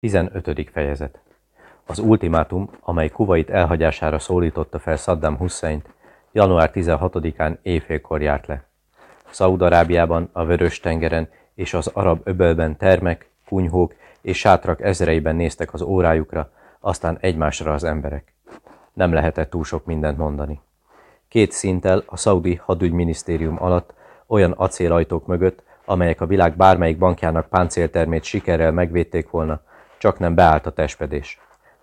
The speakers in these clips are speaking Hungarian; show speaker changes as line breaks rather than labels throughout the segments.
15. fejezet Az ultimátum, amely Kuwait elhagyására szólította fel Saddam Husseint, január 16-án éjfélkor járt le. Szaúd-Arábiában, a Vörös-tengeren és az arab öbölben termek, kunyhók és sátrak ezreiben néztek az órájukra, aztán egymásra az emberek. Nem lehetett túl sok mindent mondani. Két szinttel a szaudi hadügyminisztérium alatt olyan acélajtók mögött, amelyek a világ bármelyik bankjának páncéltermét sikerrel megvédték volna, csak nem beállt a testpedés.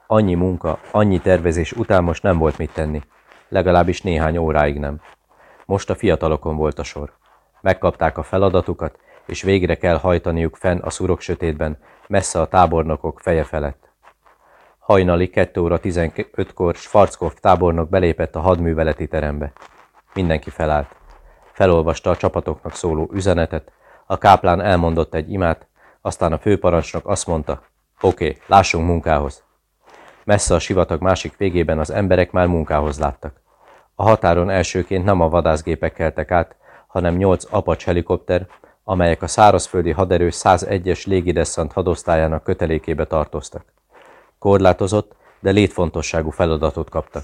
Annyi munka, annyi tervezés után most nem volt mit tenni. Legalábbis néhány óráig nem. Most a fiatalokon volt a sor. Megkapták a feladatukat, és végre kell hajtaniuk fenn a szurok sötétben, messze a tábornokok feje felett. Hajnali 2 óra 15-kor Schwarzkopf tábornok belépett a hadműveleti terembe. Mindenki felállt. Felolvasta a csapatoknak szóló üzenetet, a káplán elmondott egy imát, aztán a főparancsnok azt mondta, Oké, okay, lássunk munkához. Messze a sivatag másik végében az emberek már munkához láttak. A határon elsőként nem a vadászgépek keltek át, hanem nyolc apacs helikopter, amelyek a szárazföldi haderő 101-es légideszant hadosztályának kötelékébe tartoztak. Korlátozott, de létfontosságú feladatot kaptak.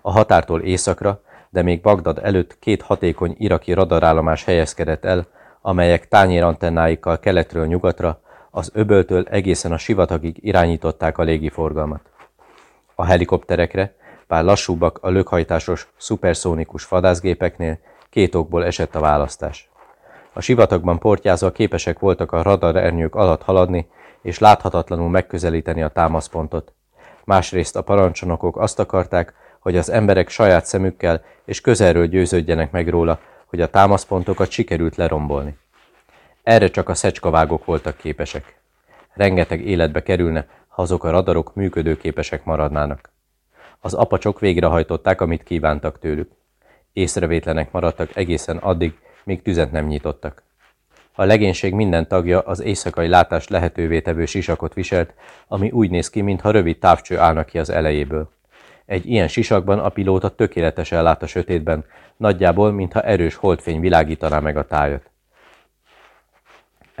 A határtól északra, de még Bagdad előtt két hatékony iraki radarállomás helyezkedett el, amelyek tányérantennáikkal keletről nyugatra, az öböltől egészen a sivatagig irányították a légiforgalmat. A helikopterekre, bár lassúbbak a lökhajtásos, szuperszónikus vadászgépeknél, két okból esett a választás. A sivatagban portyázva képesek voltak a radarernyők alatt haladni, és láthatatlanul megközelíteni a támaszpontot. Másrészt a parancsnokok azt akarták, hogy az emberek saját szemükkel és közelről győződjenek meg róla, hogy a támaszpontokat sikerült lerombolni. Erre csak a szecskavágok voltak képesek. Rengeteg életbe kerülne, ha azok a radarok működőképesek maradnának. Az apacsok végrehajtották, amit kívántak tőlük. Észrevétlenek maradtak egészen addig, míg tüzet nem nyitottak. A legénység minden tagja az éjszakai látás lehetővé tevő sisakot viselt, ami úgy néz ki, mintha rövid távcső állnak ki az elejéből. Egy ilyen sisakban a pilóta tökéletesen lát a sötétben, nagyjából, mintha erős holdfény világítaná meg a tájat.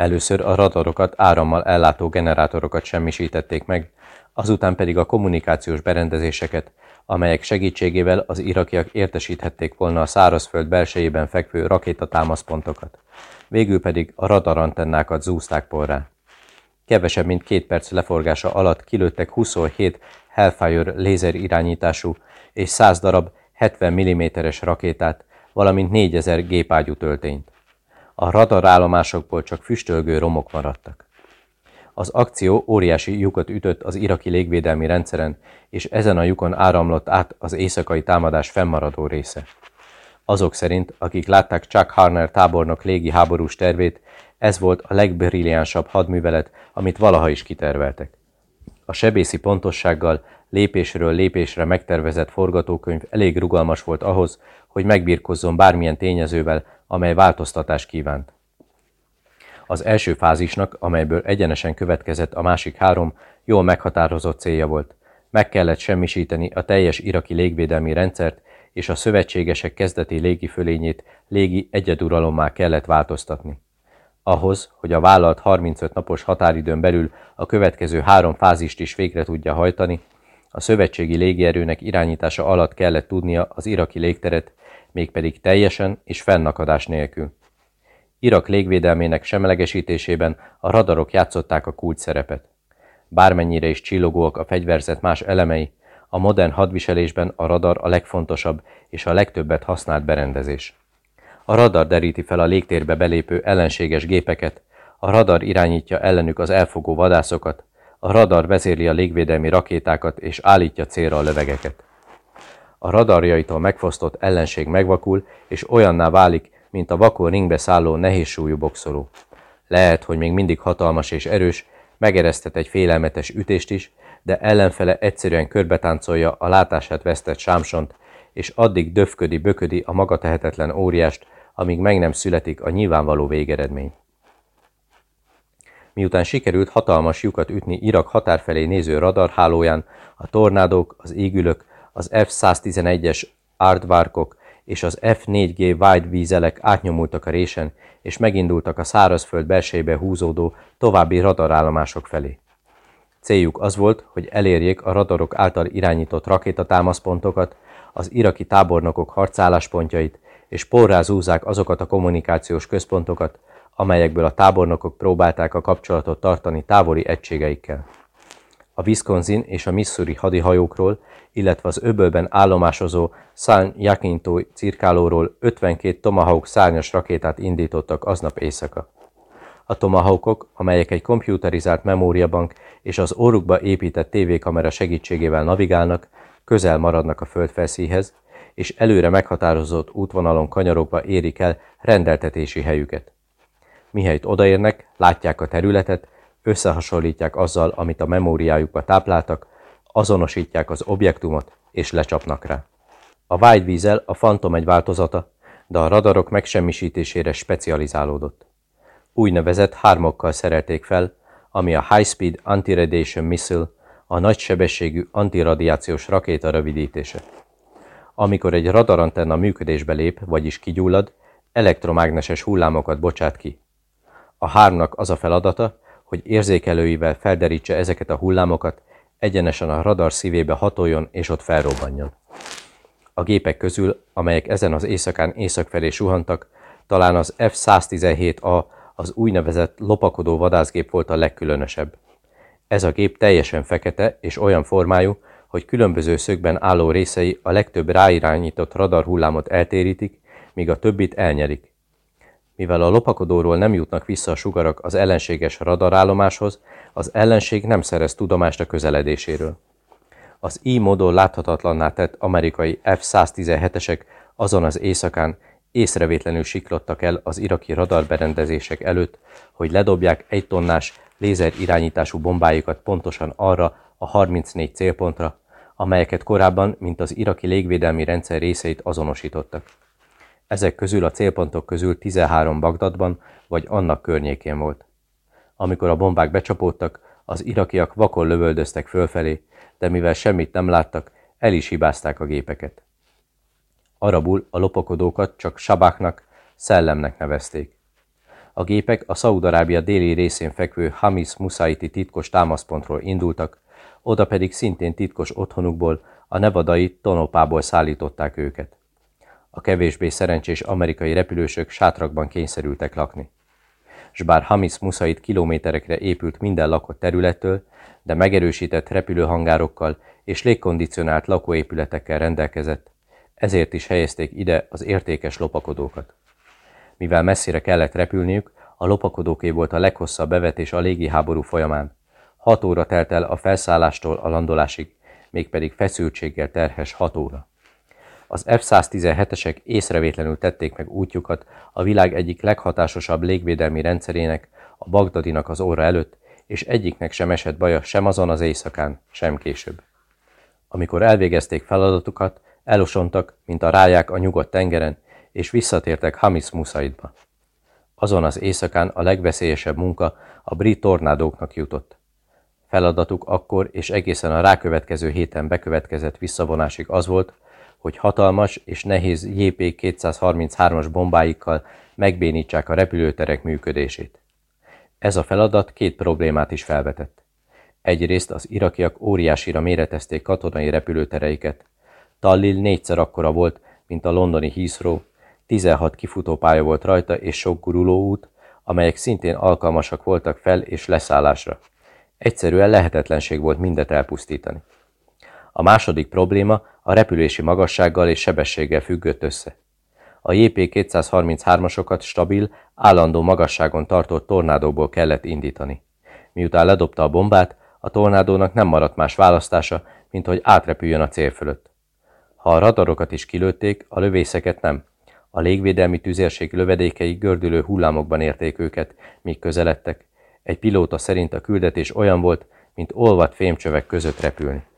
Először a radarokat árammal ellátó generátorokat semmisítették meg, azután pedig a kommunikációs berendezéseket, amelyek segítségével az irakiak értesíthették volna a szárazföld belsejében fekvő rakétatámaszpontokat. Végül pedig a radarantennákat zúzták porrá. Kevesebb mint két perc leforgása alatt kilőttek 27 Hellfire lézer irányítású és 100 darab 70 mm-es rakétát, valamint 4000 gépágyú töltényt. A radarállomásokból csak füstölgő romok maradtak. Az akció óriási lyukat ütött az iraki légvédelmi rendszeren, és ezen a lyukon áramlott át az éjszakai támadás fennmaradó része. Azok szerint, akik látták Chuck Harner tábornok légi háborús tervét, ez volt a legbrilliánsabb hadművelet, amit valaha is kiterveltek. A sebészi pontossággal lépésről lépésre megtervezett forgatókönyv elég rugalmas volt ahhoz, hogy megbírkozzon bármilyen tényezővel, amely változtatást kívánt. Az első fázisnak, amelyből egyenesen következett a másik három, jól meghatározott célja volt. Meg kellett semmisíteni a teljes iraki légvédelmi rendszert, és a szövetségesek kezdeti légi fölényét légi egyeduralommá kellett változtatni. Ahhoz, hogy a vállalt 35 napos határidőn belül a következő három fázist is végre tudja hajtani, a szövetségi légierőnek irányítása alatt kellett tudnia az iraki légteret, mégpedig teljesen és fennakadás nélkül. Irak légvédelmének semlegesítésében a radarok játszották a kult szerepet. Bármennyire is csillogóak a fegyverzet más elemei, a modern hadviselésben a radar a legfontosabb és a legtöbbet használt berendezés. A radar deríti fel a légtérbe belépő ellenséges gépeket, a radar irányítja ellenük az elfogó vadászokat, a radar vezérli a légvédelmi rakétákat és állítja célra a lövegeket. A radarjaitól megfosztott ellenség megvakul, és olyanná válik, mint a vakon ringbe szálló nehézsúlyú boxoló. Lehet, hogy még mindig hatalmas és erős, megereszthet egy félelmetes ütést is, de ellenfele egyszerűen körbetáncolja a látását vesztett sámsont, és addig döfködi-böködi a maga tehetetlen óriást, amíg meg nem születik a nyilvánvaló végeredmény. Miután sikerült hatalmas lyukat ütni Irak határ felé néző radarhálóján, a tornádók, az égülök, az F-111-es Aardvarkok és az F-4G Wide vízelek átnyomultak a résen, és megindultak a szárazföld belsejébe húzódó további radarállomások felé. Céljuk az volt, hogy elérjék a radarok által irányított rakétatámaszpontokat, az iraki tábornokok harcálláspontjait, és porrázúzzák azokat a kommunikációs központokat, amelyekből a tábornokok próbálták a kapcsolatot tartani távoli egységeikkel. A Wisconsin és a Missouri hadihajókról, illetve az öbölben állomásozó San Jacinto cirkálóról 52 Tomahawk szárnyas rakétát indítottak aznap éjszaka. A Tomahawkok, amelyek egy komputerizált memóriabank és az orrukba épített tévékamera segítségével navigálnak, közel maradnak a földfelszíhez, és előre meghatározott útvonalon kanyarokba érik el rendeltetési helyüket. Mihelyt odaérnek, látják a területet, összehasonlítják azzal, amit a memóriájukba tápláltak, azonosítják az objektumot, és lecsapnak rá. A White Weasel a Phantom egy változata, de a radarok megsemmisítésére specializálódott. Úgynevezett hármokkal szerelték fel, ami a High Speed Anti-Radiation Missile, a nagysebességű antiradiációs rakéta rövidítése. Amikor egy radarantenna működésbe lép, vagyis kigyullad, elektromágneses hullámokat bocsát ki. A hármnak az a feladata, hogy érzékelőivel felderítse ezeket a hullámokat, egyenesen a radar szívébe hatoljon és ott felrobbanjon. A gépek közül, amelyek ezen az éjszakán észak felé suhantak, talán az F-117A, az úgynevezett lopakodó vadászgép volt a legkülönösebb. Ez a gép teljesen fekete és olyan formájú, hogy különböző szögben álló részei a legtöbb ráirányított radarhullámot eltérítik, míg a többit elnyerik. Mivel a lopakodóról nem jutnak vissza a sugarak az ellenséges radarállomáshoz, az ellenség nem szerez tudomást a közeledéséről. Az így módon láthatatlanná tett amerikai F-117-esek azon az éjszakán észrevétlenül siklottak el az iraki radarberendezések előtt, hogy ledobják egy tonnás lézer irányítású bombájukat pontosan arra a 34 célpontra, amelyeket korábban, mint az iraki légvédelmi rendszer részeit azonosítottak. Ezek közül a célpontok közül 13 Bagdadban vagy annak környékén volt. Amikor a bombák becsapódtak, az irakiak vakon lövöldöztek fölfelé, de mivel semmit nem láttak, el is hibázták a gépeket. Arabul a lopakodókat csak sabáknak, szellemnek nevezték. A gépek a Szaudarábia déli részén fekvő Hamis Musaiti titkos támaszpontról indultak, oda pedig szintén titkos otthonukból, a nevadai Tonopából szállították őket. A kevésbé szerencsés amerikai repülősök sátrakban kényszerültek lakni. S bár Hamis Musait kilométerekre épült minden lakott területtől, de megerősített repülőhangárokkal és légkondicionált lakóépületekkel rendelkezett, ezért is helyezték ide az értékes lopakodókat. Mivel messzire kellett repülniük, a lopakodóké volt a leghosszabb bevetés a légiháború folyamán. Hat óra telt el a felszállástól a landolásig, mégpedig feszültséggel terhes hat óra. Az F-117-esek észrevétlenül tették meg útjukat a világ egyik leghatásosabb légvédelmi rendszerének, a Bagdadinak az óra előtt, és egyiknek sem esett baja sem azon az éjszakán, sem később. Amikor elvégezték feladatukat, elosontak, mint a ráják a nyugodt tengeren, és visszatértek Hamis Musaidba. Azon az éjszakán a legveszélyesebb munka a brit tornádóknak jutott. Feladatuk akkor és egészen a rákövetkező héten bekövetkezett visszavonásig az volt, hogy hatalmas és nehéz JP-233-as bombáikkal megbénítsák a repülőterek működését. Ez a feladat két problémát is felvetett. Egyrészt az irakiak óriásira méretezték katonai repülőtereiket. Tallil négyszer akkora volt, mint a londoni Heathrow, 16 kifutópálya volt rajta és sok gurulóút, amelyek szintén alkalmasak voltak fel- és leszállásra. Egyszerűen lehetetlenség volt mindet elpusztítani. A második probléma a repülési magassággal és sebességgel függött össze. A JP-233-asokat stabil, állandó magasságon tartott tornádóból kellett indítani. Miután ledobta a bombát, a tornádónak nem maradt más választása, mint hogy átrepüljön a cél fölött. Ha a radarokat is kilőtték, a lövészeket nem. A légvédelmi tüzérség lövedékei gördülő hullámokban érték őket, míg közeledtek. Egy pilóta szerint a küldetés olyan volt, mint olvat fémcsövek között repülni.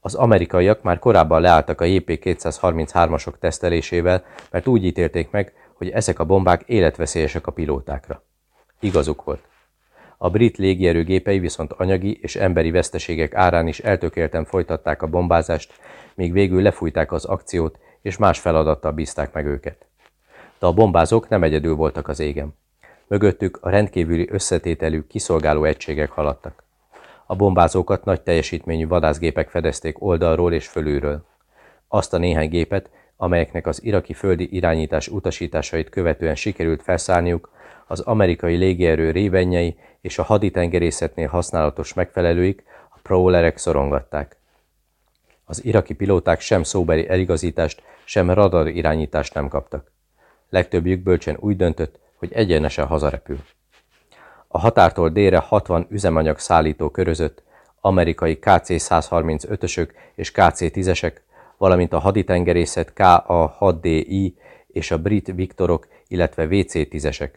Az amerikaiak már korábban leálltak a JP-233-asok tesztelésével, mert úgy ítélték meg, hogy ezek a bombák életveszélyesek a pilótákra. Igazuk volt. A brit légierő viszont anyagi és emberi veszteségek árán is eltökélten folytatták a bombázást, míg végül lefújták az akciót, és más feladattal bízták meg őket. De a bombázók nem egyedül voltak az égen. Mögöttük a rendkívüli összetételű kiszolgáló egységek haladtak. A bombázókat nagy teljesítményű vadászgépek fedezték oldalról és fölülről. Azt a néhány gépet, amelyeknek az iraki földi irányítás utasításait követően sikerült felszállniuk, az amerikai légierő révennyei és a haditengerészetnél használatos megfelelőik, a prowlerek szorongatták. Az iraki pilóták sem szóbeli eligazítást, sem radar irányítást nem kaptak. Legtöbbjük bölcsen úgy döntött, hogy egyenesen hazarepül. A határtól délre 60 üzemanyag szállító körözött, amerikai KC-135-ösök és KC-10-esek, valamint a haditengerészet KA-6DI és a brit Viktorok, illetve VC-10-esek.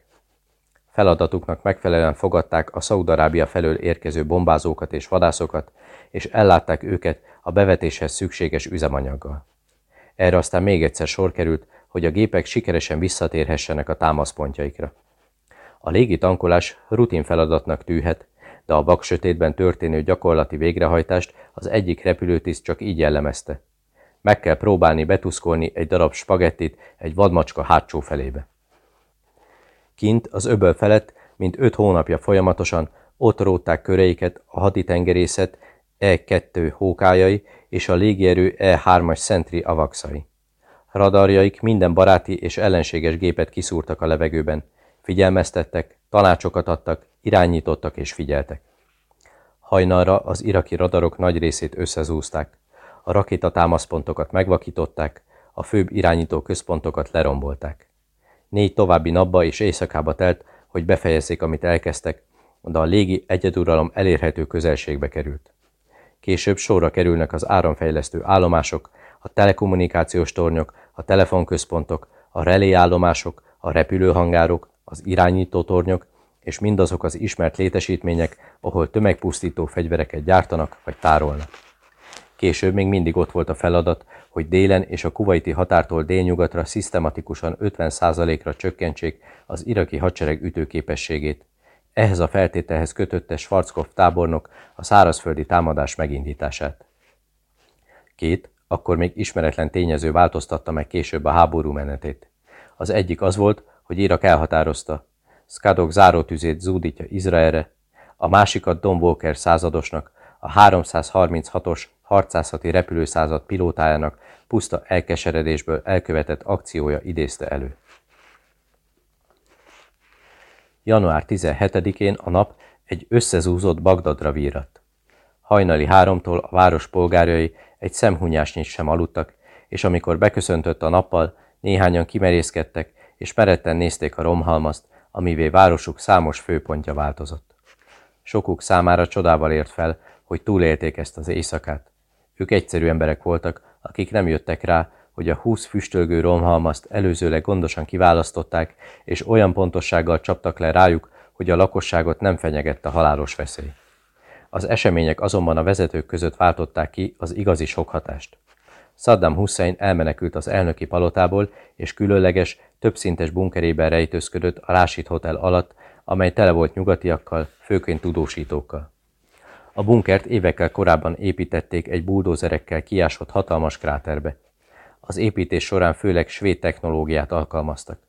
Feladatuknak megfelelően fogadták a Szaudarábia felől érkező bombázókat és vadászokat, és ellátták őket a bevetéshez szükséges üzemanyaggal. Erre aztán még egyszer sor került, hogy a gépek sikeresen visszatérhessenek a támaszpontjaikra. A légi tankolás rutin feladatnak tűhet, de a sötétben történő gyakorlati végrehajtást az egyik repülőtiszt csak így jellemezte. Meg kell próbálni betuszkolni egy darab spagettit egy vadmacska hátsó felébe. Kint, az öböl felett, mint öt hónapja folyamatosan, ott rótták köreiket a haditengerészet E-2 hókájai és a légierő E-3-as Sentry avaxai. Radarjaik minden baráti és ellenséges gépet kiszúrtak a levegőben, figyelmeztettek, tanácsokat adtak, irányítottak és figyeltek. Hajnalra az iraki radarok nagy részét összezúzták, a rakétatámaszpontokat megvakították, a főbb irányító központokat lerombolták. Négy további napba és éjszakába telt, hogy befejezzék, amit elkezdtek, de a légi egyeduralom elérhető közelségbe került. Később sorra kerülnek az áramfejlesztő állomások, a telekommunikációs tornyok, a telefonközpontok, a reléállomások, a repülőhangárok, az irányító tornyok, és mindazok az ismert létesítmények, ahol tömegpusztító fegyvereket gyártanak vagy tárolnak. Később még mindig ott volt a feladat, hogy délen és a kuvaiti határtól délnyugatra szisztematikusan 50%-ra csökkentsék az iraki hadsereg ütőképességét. Ehhez a feltételhez kötötte Schwarzkopf tábornok a szárazföldi támadás megindítását. Két, akkor még ismeretlen tényező változtatta meg később a háború menetét. Az egyik az volt, hogy Irak elhatározta, Skadok zárótüzét zúdítja Izraelre, a másikat Don Walker századosnak, a 336-os harcászati repülőszázad pilótájának puszta elkeseredésből elkövetett akciója idézte elő. Január 17-én a nap egy összezúzott Bagdadra vírat. Hajnali háromtól a város polgárjai egy szemhunyásnyit sem aludtak, és amikor beköszöntött a nappal, néhányan kimerészkedtek, és meretten nézték a romhalmazt, amivé városuk számos főpontja változott. Sokuk számára csodával ért fel, hogy túlélték ezt az éjszakát. Ők egyszerű emberek voltak, akik nem jöttek rá, hogy a húsz füstölgő romhalmazt előzőleg gondosan kiválasztották, és olyan pontossággal csaptak le rájuk, hogy a lakosságot nem fenyegette halálos veszély. Az események azonban a vezetők között váltották ki az igazi sokhatást. Saddam Hussein elmenekült az elnöki palotából, és különleges, többszintes bunkerében rejtőzködött a Rashid Hotel alatt, amely tele volt nyugatiakkal, főként tudósítókkal. A bunkert évekkel korábban építették egy buldózerekkel kiásott hatalmas kráterbe. Az építés során főleg svéd technológiát alkalmaztak.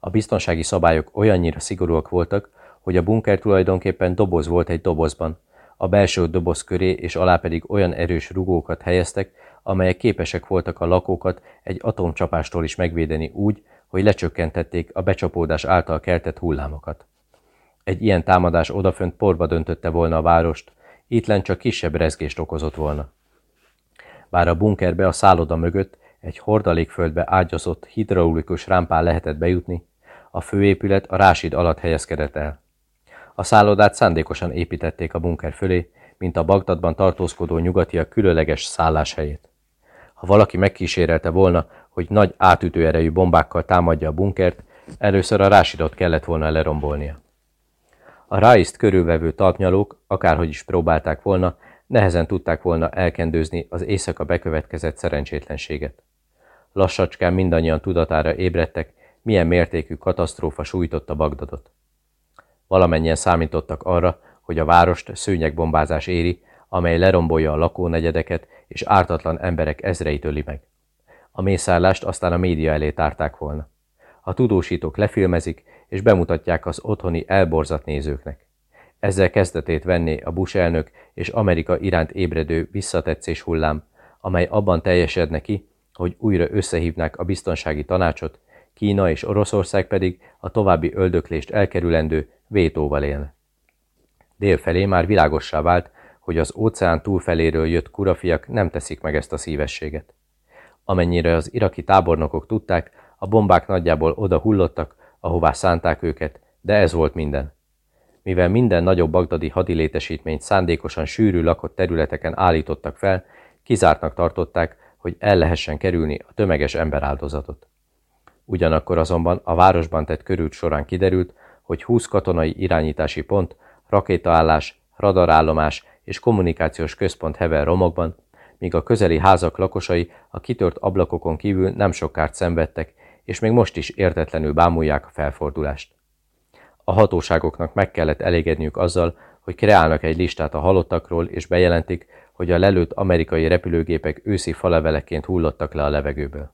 A biztonsági szabályok olyannyira szigorúak voltak, hogy a bunker tulajdonképpen doboz volt egy dobozban, a belső doboz köré és alá pedig olyan erős rugókat helyeztek, amelyek képesek voltak a lakókat egy atomcsapástól is megvédeni úgy, hogy lecsökkentették a becsapódás által keltett hullámokat. Egy ilyen támadás odafönt porba döntötte volna a várost, itt len csak kisebb rezgést okozott volna. Bár a bunkerbe a szálloda mögött egy hordalékföldbe ágyazott hidraulikus rámpán lehetett bejutni, a főépület a rásid alatt helyezkedett el. A szállodát szándékosan építették a bunker fölé, mint a Bagdadban tartózkodó nyugatiak különleges szálláshelyét. Ha valaki megkísérelte volna, hogy nagy átütő erejű bombákkal támadja a bunkert, először a rásidot kellett volna lerombolnia. A ráiszt körülvevő talpnyalók, akárhogy is próbálták volna, nehezen tudták volna elkendőzni az éjszaka bekövetkezett szerencsétlenséget. Lassacskán mindannyian tudatára ébredtek, milyen mértékű katasztrófa sújtotta Bagdadot. Valamennyien számítottak arra, hogy a várost szőnyegbombázás éri, amely lerombolja a lakónegyedeket és ártatlan emberek ezreit öli meg. A mészárlást aztán a média elé tárták volna. A tudósítók lefilmezik és bemutatják az otthoni elborzat nézőknek. Ezzel kezdetét venné a Bush elnök és Amerika iránt ébredő visszatetszés hullám, amely abban teljesedne ki, hogy újra összehívnák a biztonsági tanácsot, Kína és Oroszország pedig a további öldöklést elkerülendő vétóval élne. Délfelé már világossá vált, hogy az óceán túlfeléről jött kurafiak nem teszik meg ezt a szívességet. Amennyire az iraki tábornokok tudták, a bombák nagyjából oda hullottak, ahová szánták őket, de ez volt minden. Mivel minden nagyobb bagdadi hadilétesítményt szándékosan sűrű lakott területeken állítottak fel, kizártnak tartották, hogy el lehessen kerülni a tömeges emberáldozatot. Ugyanakkor azonban a városban tett körült során kiderült, hogy 20 katonai irányítási pont, rakétaállás, radarállomás és kommunikációs központ hever romokban, míg a közeli házak lakosai a kitört ablakokon kívül nem sok kárt szenvedtek, és még most is értetlenül bámulják a felfordulást. A hatóságoknak meg kellett elégedniük azzal, hogy kreálnak egy listát a halottakról, és bejelentik, hogy a lelőtt amerikai repülőgépek őszi faleveleként hullottak le a levegőből.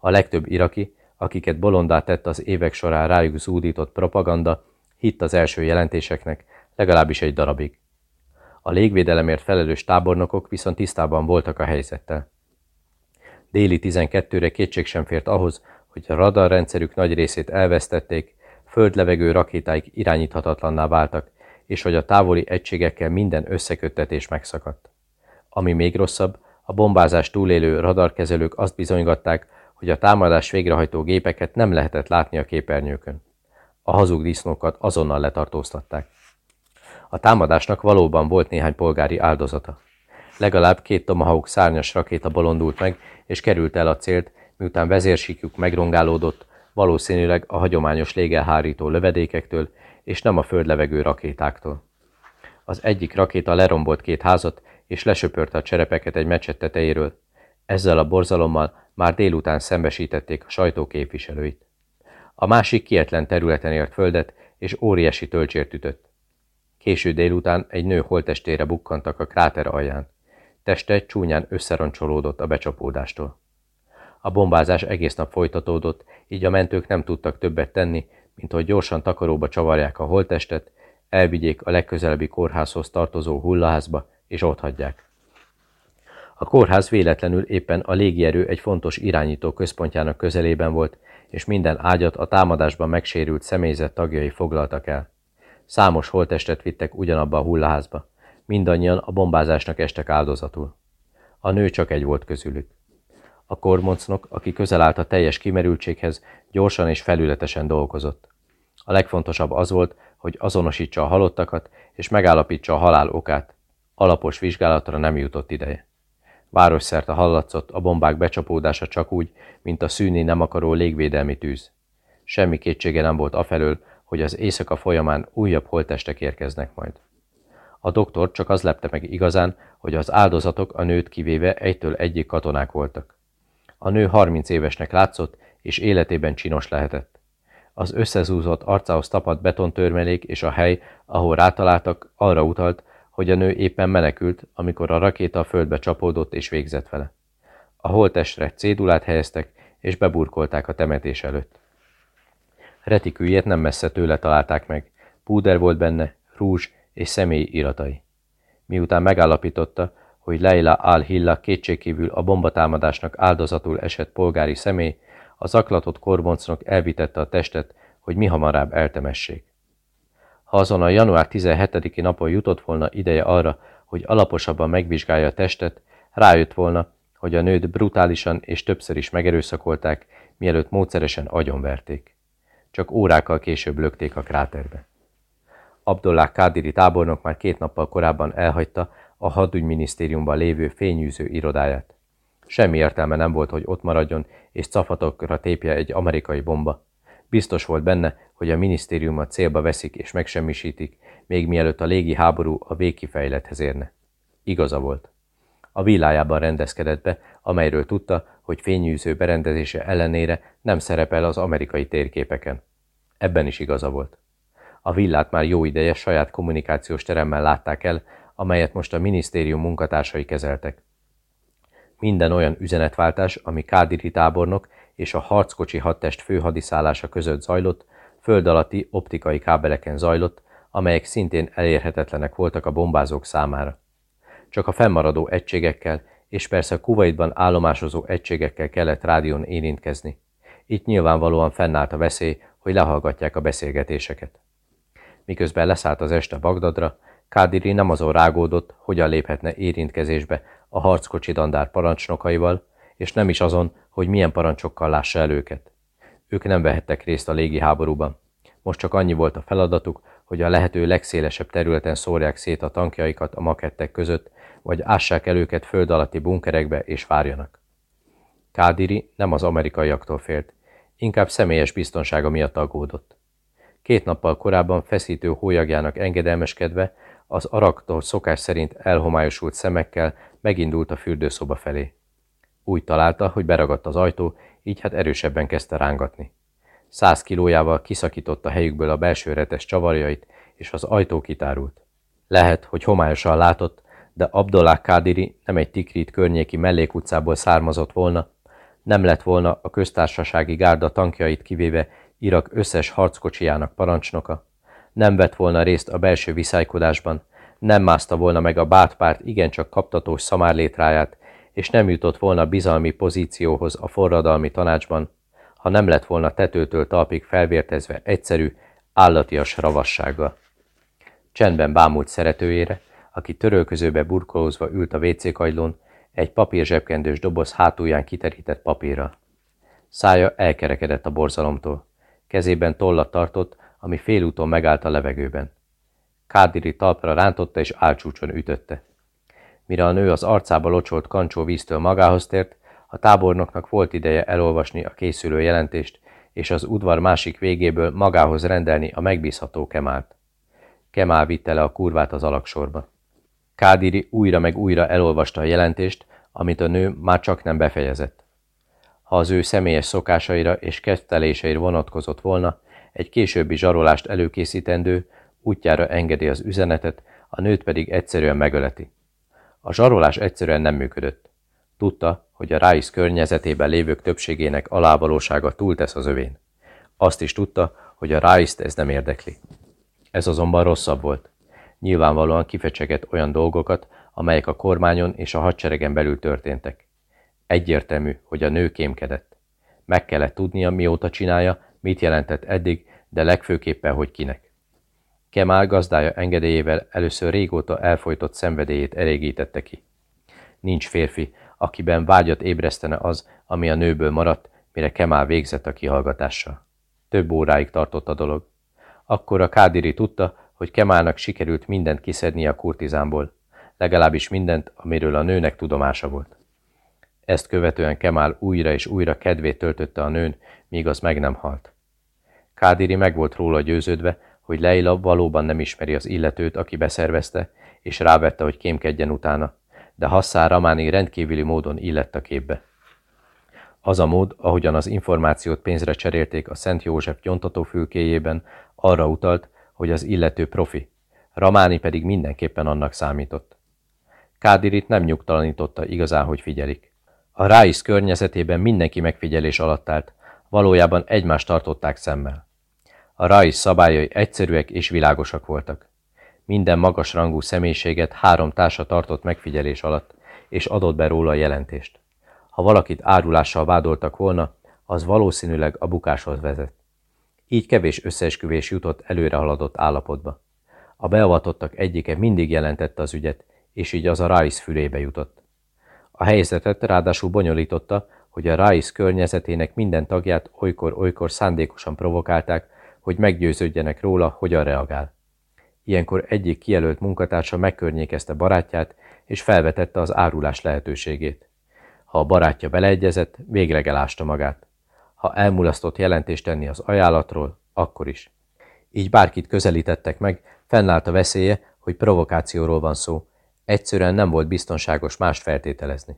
A legtöbb iraki, akiket bolondá tett az évek során rájuk zúdított propaganda, hitt az első jelentéseknek, legalábbis egy darabig. A légvédelemért felelős tábornokok viszont tisztában voltak a helyzettel. Déli 12-re kétség sem fért ahhoz, hogy a radarrendszerük nagy részét elvesztették, földlevegő rakétáik irányíthatatlanná váltak, és hogy a távoli egységekkel minden összeköttetés megszakadt. Ami még rosszabb, a bombázás túlélő radarkezelők azt bizonygatták, hogy a támadás végrehajtó gépeket nem lehetett látni a képernyőkön. A hazug disznókat azonnal letartóztatták. A támadásnak valóban volt néhány polgári áldozata. Legalább két Tomahawk szárnyas rakéta bolondult meg, és került el a célt, miután vezérsíkjuk megrongálódott, valószínűleg a hagyományos légelhárító lövedékektől, és nem a földlevegő rakétáktól. Az egyik rakéta lerombolt két házat, és lesöpörte a cserepeket egy mecset tetejéről. Ezzel a borzalommal már délután szembesítették a sajtó képviselőit. A másik kietlen területen ért földet, és óriási tölcsért ütött. Késő délután egy nő holtestére bukkantak a kráter alján. Teste csúnyán összeroncsolódott a becsapódástól. A bombázás egész nap folytatódott, így a mentők nem tudtak többet tenni, mint hogy gyorsan takaróba csavarják a holttestet, elvigyék a legközelebbi kórházhoz tartozó hullaházba, és ott hagyják. A kórház véletlenül éppen a légierő egy fontos irányító központjának közelében volt, és minden ágyat a támadásban megsérült személyzet tagjai foglaltak el. Számos holttestet vittek ugyanabba a hullaházba. Mindannyian a bombázásnak estek áldozatul. A nő csak egy volt közülük. A kormoncnok, aki közel állt a teljes kimerültséghez, gyorsan és felületesen dolgozott. A legfontosabb az volt, hogy azonosítsa a halottakat, és megállapítsa a halál okát. Alapos vizsgálatra nem jutott ideje. Városszerte hallatszott a bombák becsapódása csak úgy, mint a szűni nem akaró légvédelmi tűz. Semmi kétsége nem volt afelől, hogy az éjszaka folyamán újabb holtestek érkeznek majd. A doktor csak az lepte meg igazán, hogy az áldozatok a nőt kivéve egytől egyik katonák voltak. A nő 30 évesnek látszott, és életében csinos lehetett. Az összezúzott arcához tapadt betontörmelék és a hely, ahol rátaláltak, arra utalt, hogy a nő éppen menekült, amikor a rakéta a földbe csapódott és végzett vele. A holtestre cédulát helyeztek, és beburkolták a temetés előtt. Retikűjét nem messze tőle találták meg. Púder volt benne, rúzs és személyi iratai. Miután megállapította, hogy Leila al-Hilla kétségkívül a bombatámadásnak áldozatul esett polgári személy, az aklatott korboncnok elvitette a testet, hogy mi hamarabb eltemessék. Ha azon a január 17-i napon jutott volna ideje arra, hogy alaposabban megvizsgálja a testet, rájött volna, hogy a nőt brutálisan és többször is megerőszakolták, mielőtt módszeresen agyonverték. Csak órákkal később lökték a kráterbe. Abdullah Kádiri tábornok már két nappal korábban elhagyta a hadügyminisztériumban lévő fényűző irodáját. Semmi értelme nem volt, hogy ott maradjon, és cafatokra tépje egy amerikai bomba. Biztos volt benne, hogy a minisztériumot célba veszik és megsemmisítik, még mielőtt a légi háború a végkifejlethez érne. Igaza volt. A villájában rendezkedett be, amelyről tudta, hogy fényűző berendezése ellenére nem szerepel az amerikai térképeken. Ebben is igaza volt. A villát már jó ideje saját kommunikációs teremmel látták el, amelyet most a minisztérium munkatársai kezeltek. Minden olyan üzenetváltás, ami Kádiri tábornok és a harckocsi hadtest főhadiszállása között zajlott, föld alatti optikai kábeleken zajlott, amelyek szintén elérhetetlenek voltak a bombázók számára. Csak a fennmaradó egységekkel és persze a Kuwaitban állomásozó egységekkel kellett rádión érintkezni. Itt nyilvánvalóan fennállt a veszély, hogy lehallgatják a beszélgetéseket. Miközben leszállt az este Bagdadra, Kádiri nem azon rágódott, hogyan léphetne érintkezésbe a harckocsi dandár parancsnokaival, és nem is azon, hogy milyen parancsokkal lássa el őket. Ők nem vehettek részt a légi háborúban. Most csak annyi volt a feladatuk, hogy a lehető legszélesebb területen szórják szét a tankjaikat a makettek között, vagy ássák el őket föld alatti bunkerekbe és várjanak. Kádiri nem az amerikaiaktól félt, inkább személyes biztonsága miatt aggódott. Két nappal korábban feszítő hólyagjának engedelmeskedve, az araktól szokás szerint elhomályosult szemekkel megindult a fürdőszoba felé. Úgy találta, hogy beragadt az ajtó, így hát erősebben kezdte rángatni. Száz kilójával kiszakította helyükből a belső retes csavarjait, és az ajtó kitárult. Lehet, hogy homályosan látott, de Abdollah Kádiri nem egy Tikrit környéki mellékutcából származott volna, nem lett volna a köztársasági gárda tankjait kivéve Irak összes harckocsijának parancsnoka, nem vett volna részt a belső viszálykodásban, nem mászta volna meg a bátpárt igencsak kaptatós szamárlétráját, és nem jutott volna bizalmi pozícióhoz a forradalmi tanácsban, ha nem lett volna tetőtől talpig felvértezve egyszerű, állatias ravassággal. Csendben bámult szeretőjére, aki törölközőbe burkolózva ült a WC kagylón, egy papírzsebkendős doboz hátulján kiterített papírra. Szája elkerekedett a borzalomtól. Kezében tollat tartott, ami félúton megállt a levegőben. Kádiri talpra rántotta és álcsúcson ütötte. Mire a nő az arcába locsolt kancsó víztől magához tért, a tábornoknak volt ideje elolvasni a készülő jelentést, és az udvar másik végéből magához rendelni a megbízható Kemált. Kemál vitte le a kurvát az alaksorba. Kádiri újra meg újra elolvasta a jelentést, amit a nő már csak nem befejezett. Ha az ő személyes szokásaira és ketteléseire vonatkozott volna, egy későbbi zsarolást előkészítendő, útjára engedi az üzenetet, a nőt pedig egyszerűen megöleti. A zsarolás egyszerűen nem működött. Tudta, hogy a Ráisz környezetében lévők többségének alávalósága túltesz az övén. Azt is tudta, hogy a Ráiszt ez nem érdekli. Ez azonban rosszabb volt. Nyilvánvalóan kifecsegett olyan dolgokat, amelyek a kormányon és a hadseregen belül történtek. Egyértelmű, hogy a nő kémkedett. Meg kellett tudnia, mióta csinálja, mit jelentett eddig, de legfőképpen, hogy kinek. Kemál gazdája engedélyével először régóta elfolytott szenvedélyét elégítette ki. Nincs férfi, akiben vágyat ébresztene az, ami a nőből maradt, mire Kemál végzett a kihallgatással. Több óráig tartott a dolog. Akkor a Kádiri tudta, hogy Kemálnak sikerült mindent kiszedni a kurtizánból, legalábbis mindent, amiről a nőnek tudomása volt. Ezt követően Kemál újra és újra kedvét töltötte a nőn, míg az meg nem halt. Kádiri meg volt róla győződve, hogy Leila valóban nem ismeri az illetőt, aki beszervezte, és rávette, hogy kémkedjen utána, de Hassán Ramáni rendkívüli módon illett a képbe. Az a mód, ahogyan az információt pénzre cserélték a Szent József gyontatófülkéjében, arra utalt, hogy az illető profi, Ramáni pedig mindenképpen annak számított. Kádirit nem nyugtalanította igazán, hogy figyelik. A Ráisz környezetében mindenki megfigyelés alatt állt, valójában egymást tartották szemmel. A Ráisz szabályai egyszerűek és világosak voltak. Minden magas rangú személyiséget három társa tartott megfigyelés alatt, és adott be róla a jelentést. Ha valakit árulással vádoltak volna, az valószínűleg a bukáshoz vezet. Így kevés összeesküvés jutott előre haladott állapotba. A beavatottak egyike mindig jelentette az ügyet, és így az a Rice fülébe jutott. A helyzetet ráadásul bonyolította, hogy a Rice környezetének minden tagját olykor-olykor szándékosan provokálták, hogy meggyőződjenek róla, hogyan reagál. Ilyenkor egyik kijelölt munkatársa megkörnyékezte barátját, és felvetette az árulás lehetőségét. Ha a barátja beleegyezett, végleg elásta magát. Ha elmulasztott jelentést tenni az ajánlatról, akkor is. Így bárkit közelítettek meg, fennállt a veszélye, hogy provokációról van szó. Egyszerűen nem volt biztonságos mást feltételezni.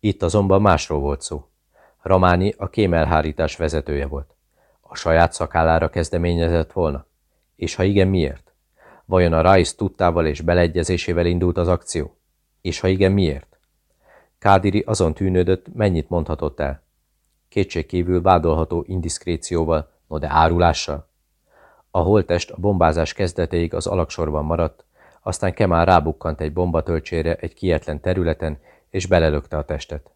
Itt azonban másról volt szó. Ramáni a kémelhárítás vezetője volt. A saját szakállára kezdeményezett volna? És ha igen, miért? Vajon a Rice tudtával és beleegyezésével indult az akció? És ha igen, miért? Kádiri azon tűnődött, mennyit mondhatott el. Kétségkívül vádolható indiszkrécióval, no de árulással? A holtest a bombázás kezdetéig az alaksorban maradt, aztán Kemál rábukkant egy bombatölcsére egy kietlen területen, és belelökte a testet.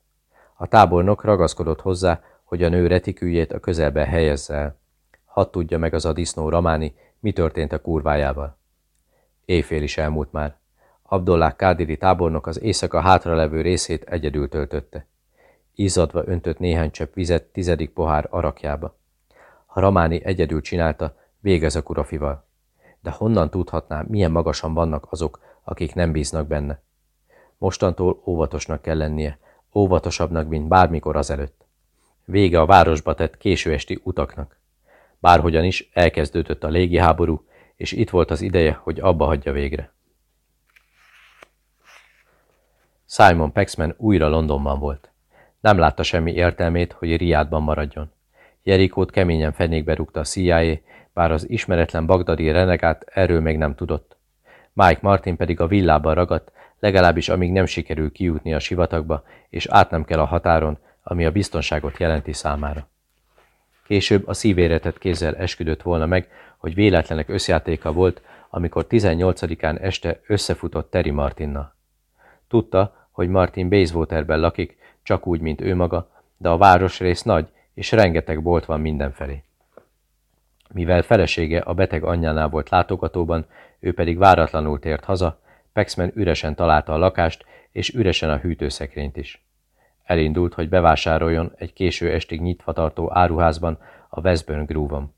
A tábornok ragaszkodott hozzá, hogy a nő retikűjét a közelbe helyezze el. Hadd tudja meg az a disznó Ramáni, mi történt a kurvájával. Éjfél is elmúlt már. Abdollah Kádiri tábornok az éjszaka hátralevő részét egyedül töltötte. Izzadva öntött néhány csepp vizet tizedik pohár arakjába. Ha Ramáni egyedül csinálta, végez a kurafival. De honnan tudhatná, milyen magasan vannak azok, akik nem bíznak benne? Mostantól óvatosnak kell lennie, óvatosabbnak, mint bármikor azelőtt. Vége a városba tett késő esti utaknak. Bárhogyan is elkezdődött a légiháború, és itt volt az ideje, hogy abba hagyja végre. Simon Paxman újra Londonban volt. Nem látta semmi értelmét, hogy Riádban maradjon. Jerikót keményen fenékbe rúgta a CIA, bár az ismeretlen bagdadi renegát erről még nem tudott. Mike Martin pedig a villában ragadt, legalábbis amíg nem sikerül kijutni a sivatagba, és át nem kell a határon, ami a biztonságot jelenti számára. Később a szívéretett kézzel esküdött volna meg, hogy véletlenek összjátéka volt, amikor 18-án este összefutott Terry Martinnal. Tudta, hogy Martin Bayswaterben lakik, csak úgy, mint ő maga, de a városrész nagy, és rengeteg bolt van mindenfelé. Mivel felesége a beteg anyjánál volt látogatóban, ő pedig váratlanul tért haza, Paxman üresen találta a lakást, és üresen a hűtőszekrényt is. Elindult, hogy bevásároljon egy késő estig nyitva tartó áruházban a Westburn Groove-on.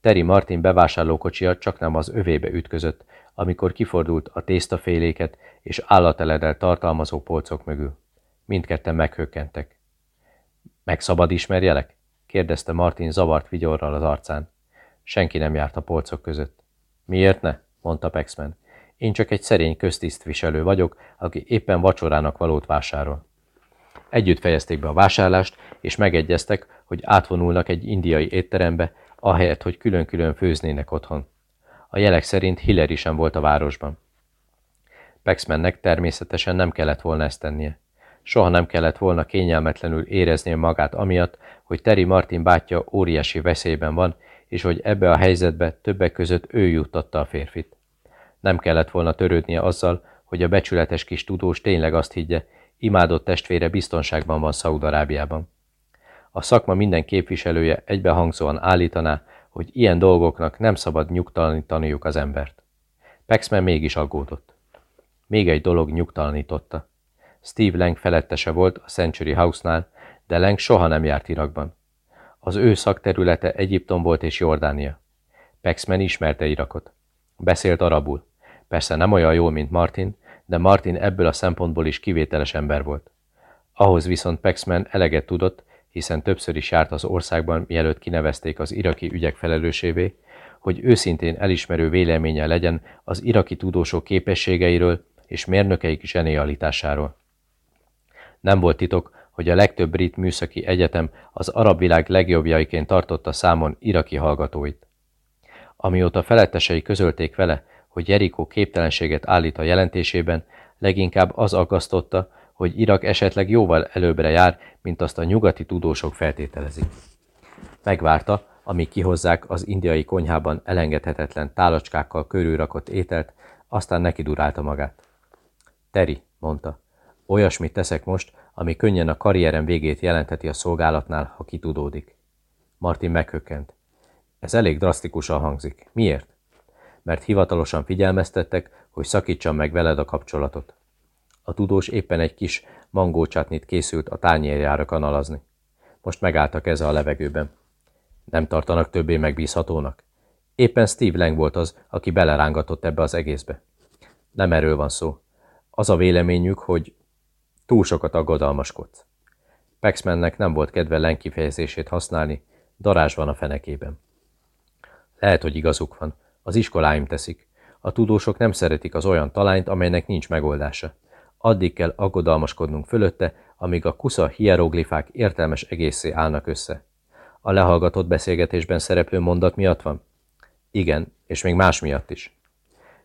Terry Martin bevásárlókocsia csak nem az övébe ütközött, amikor kifordult a tésztaféléket és állateledel tartalmazó polcok mögül. Mindketten meghökkentek. Meg szabad ismerjelek? kérdezte Martin zavart vigyorral az arcán. Senki nem járt a polcok között. Miért ne? mondta Paxman. Én csak egy szerény köztisztviselő vagyok, aki éppen vacsorának valót vásárol. Együtt fejezték be a vásárlást, és megegyeztek, hogy átvonulnak egy indiai étterembe, ahelyett, hogy külön-külön főznének otthon. A jelek szerint Hillary sem volt a városban. Paxmannek természetesen nem kellett volna ezt tennie. Soha nem kellett volna kényelmetlenül éreznie magát amiatt, hogy Terry Martin bátyja óriási veszélyben van, és hogy ebbe a helyzetbe többek között ő juttatta a férfit. Nem kellett volna törődnie azzal, hogy a becsületes kis tudós tényleg azt higgye, imádott testvére biztonságban van Szaudarábiában. A szakma minden képviselője egybehangzóan állítaná, hogy ilyen dolgoknak nem szabad nyugtalanítaniuk az embert. Paxman mégis aggódott. Még egy dolog nyugtalanította. Steve Lang felettese volt a Century House-nál, de Lang soha nem járt Irakban. Az ő szakterülete Egyiptom volt és Jordánia. Paxman ismerte Irakot. Beszélt arabul. Persze nem olyan jól, mint Martin, de Martin ebből a szempontból is kivételes ember volt. Ahhoz viszont Paxman eleget tudott, hiszen többször is járt az országban, mielőtt kinevezték az iraki ügyek felelősévé, hogy őszintén elismerő véleménye legyen az iraki tudósok képességeiről és mérnökeik zsenialitásáról. Nem volt titok, hogy a legtöbb brit műszaki egyetem az arab világ legjobbjaiként tartotta számon iraki hallgatóit. Amióta felettesei közölték vele, hogy Jerikó képtelenséget állít a jelentésében, leginkább az aggasztotta, hogy Irak esetleg jóval előbbre jár, mint azt a nyugati tudósok feltételezik. Megvárta, amíg kihozzák az indiai konyhában elengedhetetlen tálacskákkal körülrakott ételt, aztán neki durálta magát. Teri, mondta, olyasmit teszek most, ami könnyen a karrierem végét jelentheti a szolgálatnál, ha kitudódik. Martin meghökkent. Ez elég drasztikusan hangzik. Miért? Mert hivatalosan figyelmeztettek, hogy szakítsam meg veled a kapcsolatot. A tudós éppen egy kis mangócsátnit készült a tányérjára kanalazni. Most megálltak keze a levegőben. Nem tartanak többé megbízhatónak. Éppen Steve Lang volt az, aki belerángatott ebbe az egészbe. Nem erről van szó. Az a véleményük, hogy túl sokat aggodalmaskodsz. Paxmannek nem volt kedve Lang kifejezését használni, darázs van a fenekében. Lehet, hogy igazuk van. Az iskoláim teszik. A tudósok nem szeretik az olyan talányt, amelynek nincs megoldása addig kell aggodalmaskodnunk fölötte, amíg a kusza hieroglifák értelmes egészé állnak össze. A lehallgatott beszélgetésben szereplő mondat miatt van? Igen, és még más miatt is.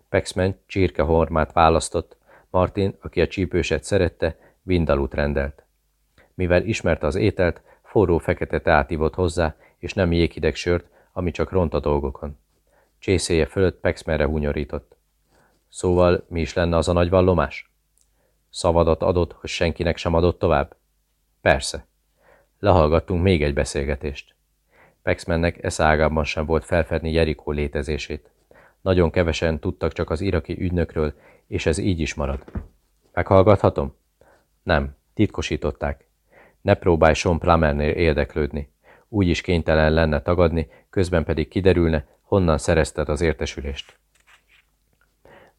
Paxman csirkehormát választott, Martin, aki a csípőset szerette, vindalut rendelt. Mivel ismerte az ételt, forró fekete teát ivott hozzá, és nem jéghideg sört, ami csak ront a dolgokon. Csészéje fölött Pexmerre hunyorított. Szóval mi is lenne az a nagy vallomás? Szavadat adott, hogy senkinek sem adott tovább? Persze. Lehallgattunk még egy beszélgetést. Pexmennek eszágában sem volt felfedni Jerikó létezését. Nagyon kevesen tudtak csak az iraki ügynökről, és ez így is marad. Meghallgathatom? Nem, titkosították. Ne próbálj Sean Plummernél érdeklődni. Úgy is kénytelen lenne tagadni, közben pedig kiderülne, honnan szerezted az értesülést.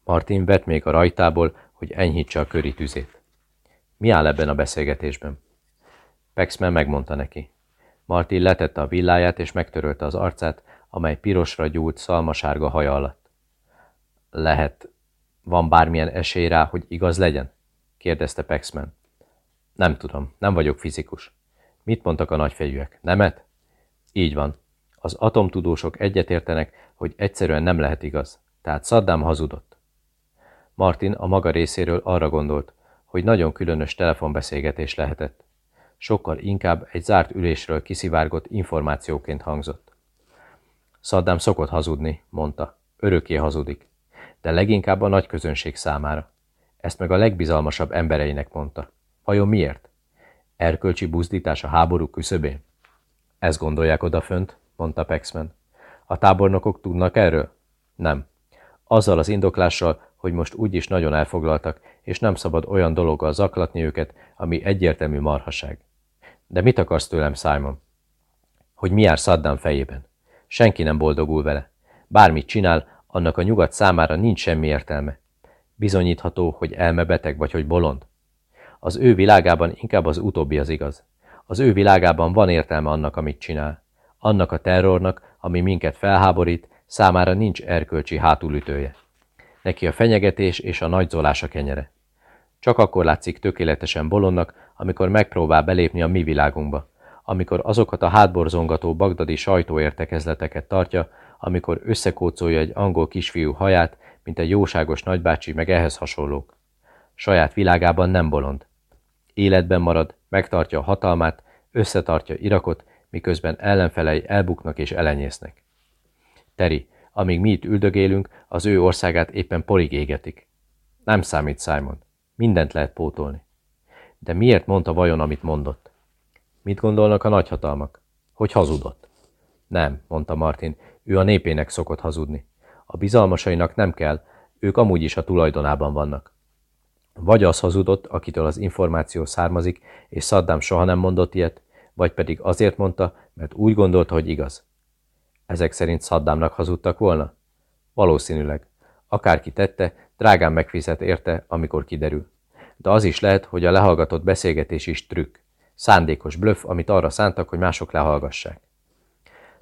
Martin vett még a rajtából, hogy enyhítse a köri tüzét. Mi áll ebben a beszélgetésben? Pexman megmondta neki. Martin letette a villáját és megtörölte az arcát, amely pirosra gyúlt szalmasárga haja alatt. Lehet, van bármilyen esély rá, hogy igaz legyen? Kérdezte Pexman. Nem tudom, nem vagyok fizikus. Mit mondtak a nagyfejűek? Nemet? Így van. Az atomtudósok egyetértenek, hogy egyszerűen nem lehet igaz. Tehát Saddam hazudott. Martin a maga részéről arra gondolt, hogy nagyon különös telefonbeszélgetés lehetett. Sokkal inkább egy zárt ülésről kiszivárgott információként hangzott. Saddam szokott hazudni, mondta. Örökké hazudik. De leginkább a nagy közönség számára. Ezt meg a legbizalmasabb embereinek mondta. Vajon miért? Erkölcsi buzdítás a háború küszöbén? Ezt gondolják odafönt, mondta Pexman. A tábornokok tudnak erről? Nem. Azzal az indoklással, hogy most úgyis nagyon elfoglaltak, és nem szabad olyan dologgal zaklatni őket, ami egyértelmű marhaság. De mit akarsz tőlem, Simon? Hogy mi jár Saddam fejében? Senki nem boldogul vele. Bármit csinál, annak a nyugat számára nincs semmi értelme. Bizonyítható, hogy elmebeteg vagy hogy bolond. Az ő világában inkább az utóbbi az igaz. Az ő világában van értelme annak, amit csinál. Annak a terrornak, ami minket felháborít, számára nincs erkölcsi hátulütője. Neki a fenyegetés és a nagyzolás a kenyere. Csak akkor látszik tökéletesen bolondnak, amikor megpróbál belépni a mi világunkba, amikor azokat a hátborzongató bagdadi sajtóértekezleteket tartja, amikor összekócolja egy angol kisfiú haját, mint egy jóságos nagybácsi, meg ehhez hasonlók. Saját világában nem bolond. Életben marad, megtartja a hatalmát, összetartja Irakot, miközben ellenfelei elbuknak és elenyésznek. Teri, amíg mi itt üldögélünk, az ő országát éppen porig égetik. Nem számít, Simon. Mindent lehet pótolni. De miért mondta vajon, amit mondott? Mit gondolnak a nagyhatalmak? Hogy hazudott? Nem, mondta Martin, ő a népének szokott hazudni. A bizalmasainak nem kell, ők amúgy is a tulajdonában vannak. Vagy az hazudott, akitől az információ származik, és Saddam soha nem mondott ilyet, vagy pedig azért mondta, mert úgy gondolta, hogy igaz. Ezek szerint Saddamnak hazudtak volna? Valószínűleg. Akárki tette, drágán megfizet érte, amikor kiderül. De az is lehet, hogy a lehallgatott beszélgetés is trükk. Szándékos blöff, amit arra szántak, hogy mások lehallgassák.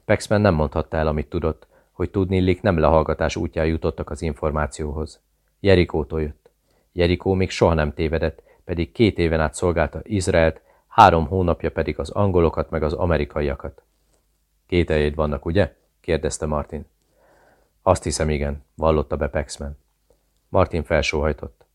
Pexman nem mondhatta el, amit tudott, hogy tudni nem lehallgatás útján jutottak az információhoz. Jerikótól jött. Jerikó még soha nem tévedett, pedig két éven át szolgálta Izraelt, három hónapja pedig az angolokat meg az amerikaiakat. Kételjéd vannak, ugye? kérdezte Martin. Azt hiszem, igen, vallotta be Pexman. Martin felsóhajtott.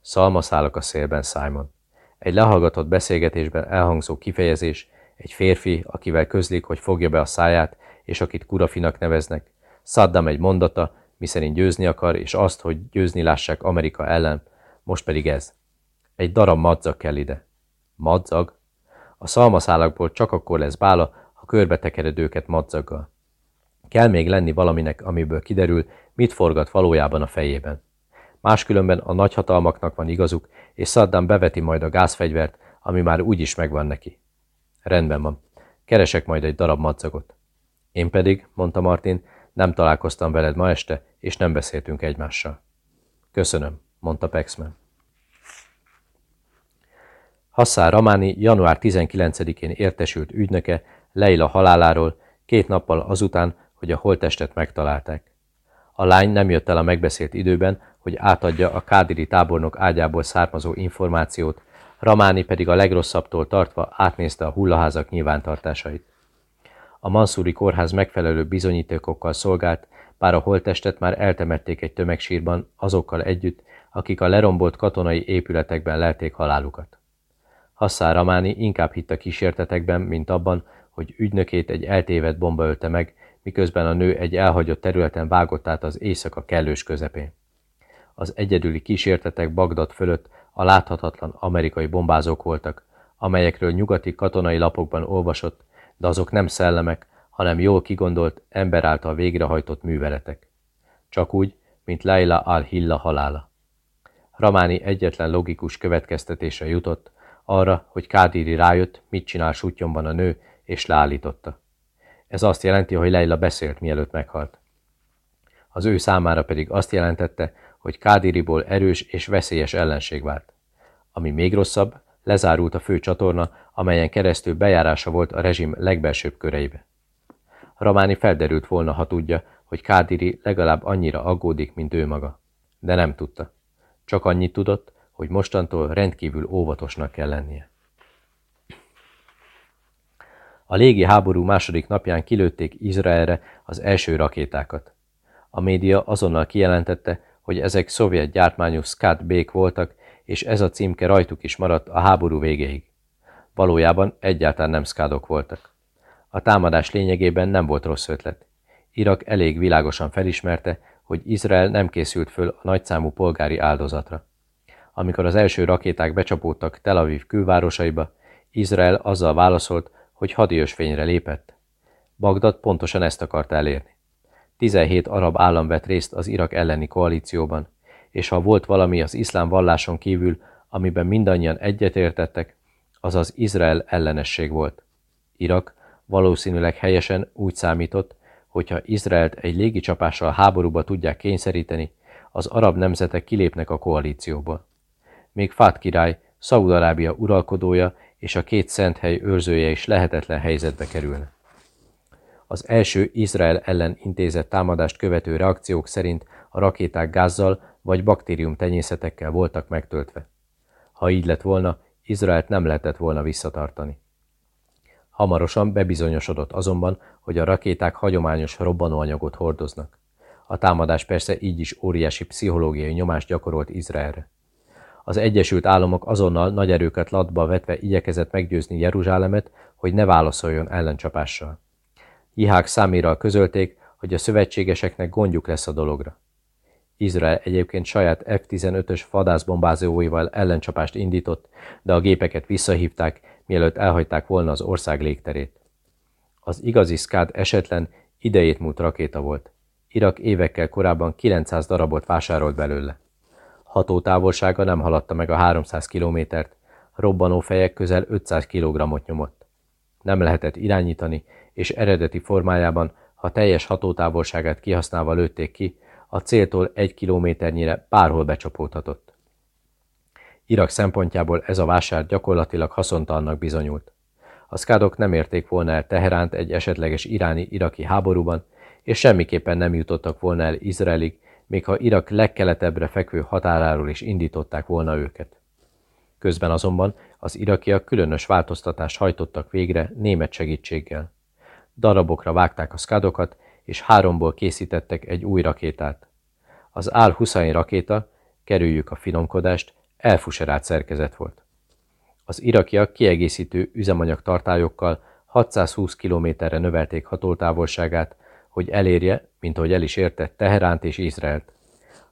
Szalmaszálok a szélben, Simon. Egy lehallgatott beszélgetésben elhangzó kifejezés, egy férfi, akivel közlik, hogy fogja be a száját, és akit kurafinak neveznek, Saddam egy mondata, miszerint győzni akar, és azt, hogy győzni lássák Amerika ellen, most pedig ez. Egy darab madzag kell ide. Madzag? A szalmaszálakból csak akkor lesz bála, ha körbe tekered őket madzaggal. Kell még lenni valaminek, amiből kiderül, mit forgat valójában a fejében. Máskülönben a nagyhatalmaknak van igazuk, és Saddam beveti majd a gázfegyvert, ami már úgyis megvan neki. Rendben van. Keresek majd egy darab madzagot. Én pedig, mondta Martin, nem találkoztam veled ma este, és nem beszéltünk egymással. Köszönöm, mondta Pexman. Hassán Ramáni január 19-én értesült ügynöke Leila haláláról két nappal azután, hogy a holttestet megtalálták. A lány nem jött el a megbeszélt időben, hogy átadja a kádiri tábornok ágyából származó információt, Ramáni pedig a legrosszabbtól tartva átnézte a hullaházak nyilvántartásait. A Mansuri kórház megfelelő bizonyítékokkal szolgált, bár a holttestet már eltemették egy tömegsírban azokkal együtt, akik a lerombolt katonai épületekben lelték halálukat. Hassán Ramáni inkább hitt a kísértetekben, mint abban, hogy ügynökét egy eltévedt bomba ölte meg, miközben a nő egy elhagyott területen vágott át az éjszaka kellős közepén. Az egyedüli kísértetek Bagdad fölött a láthatatlan amerikai bombázók voltak, amelyekről nyugati katonai lapokban olvasott, de azok nem szellemek, hanem jól kigondolt, ember által végrehajtott műveletek. Csak úgy, mint Leila al-Hilla halála. Ramáni egyetlen logikus következtetése jutott, arra, hogy Kádíri rájött, mit csinál sutyomban a nő, és leállította. Ez azt jelenti, hogy Leila beszélt, mielőtt meghalt. Az ő számára pedig azt jelentette, hogy Kádiriból erős és veszélyes ellenség vált. Ami még rosszabb, lezárult a fő csatorna, amelyen keresztül bejárása volt a rezsim legbelsőbb köreibe. Ramáni felderült volna, ha tudja, hogy Kádiri legalább annyira aggódik, mint ő maga. De nem tudta. Csak annyit tudott, hogy mostantól rendkívül óvatosnak kell lennie. A légi háború második napján kilőtték Izraelre az első rakétákat. A média azonnal kijelentette, hogy ezek szovjet gyártmányú Skat bék voltak, és ez a címke rajtuk is maradt a háború végéig. Valójában egyáltalán nem Skadok voltak. A támadás lényegében nem volt rossz ötlet. Irak elég világosan felismerte, hogy Izrael nem készült föl a nagyszámú polgári áldozatra. Amikor az első rakéták becsapódtak Tel Aviv külvárosaiba, Izrael azzal válaszolt, hogy hadiösvényre lépett. Bagdad pontosan ezt akart elérni. 17 arab állam vett részt az Irak elleni koalícióban, és ha volt valami az iszlám valláson kívül, amiben mindannyian egyetértettek, az az Izrael ellenesség volt. Irak valószínűleg helyesen úgy számított, hogyha Izraelt egy légicsapással háborúba tudják kényszeríteni, az arab nemzetek kilépnek a koalícióból. Még Fát király, Szaúd-Arábia uralkodója és a két szent hely őrzője is lehetetlen helyzetbe kerülne. Az első Izrael ellen intézett támadást követő reakciók szerint a rakéták gázzal vagy baktérium tenyészetekkel voltak megtöltve. Ha így lett volna, Izraelt nem lehetett volna visszatartani. Hamarosan bebizonyosodott azonban, hogy a rakéták hagyományos robbanóanyagot hordoznak. A támadás persze így is óriási pszichológiai nyomást gyakorolt Izraelre. Az Egyesült Államok azonnal nagy erőket latba vetve igyekezett meggyőzni Jeruzsálemet, hogy ne válaszoljon ellencsapással. Ihák száméral közölték, hogy a szövetségeseknek gondjuk lesz a dologra. Izrael egyébként saját F-15-ös vadászbombázóival ellencsapást indított, de a gépeket visszahívták, mielőtt elhagyták volna az ország légterét. Az igazi Scad esetlen idejét múlt rakéta volt. Irak évekkel korábban 900 darabot vásárolt belőle. Hatótávolsága nem haladta meg a 300 kilométert, robbanó fejek közel 500 kg-ot nyomott. Nem lehetett irányítani, és eredeti formájában, ha teljes hatótávolságát kihasználva lőtték ki, a céltól egy kilométernyire bárhol becsapódhatott. Irak szempontjából ez a vásár gyakorlatilag haszontalannak bizonyult. A szkádok nem érték volna el Teheránt egy esetleges iráni-iraki háborúban, és semmiképpen nem jutottak volna el Izraelig, még ha Irak legkeletebbre fekvő határáról is indították volna őket. Közben azonban az irakiak különös változtatást hajtottak végre német segítséggel. Darabokra vágták a szkádokat, és háromból készítettek egy új rakétát. Az Al-Hussein rakéta, kerüljük a finomkodást, elfuserált szerkezet volt. Az irakiak kiegészítő üzemanyagtartályokkal 620 kilométerre növelték hatoltávolságát, hogy elérje, mint ahogy el is érte, Teheránt és Izraelt.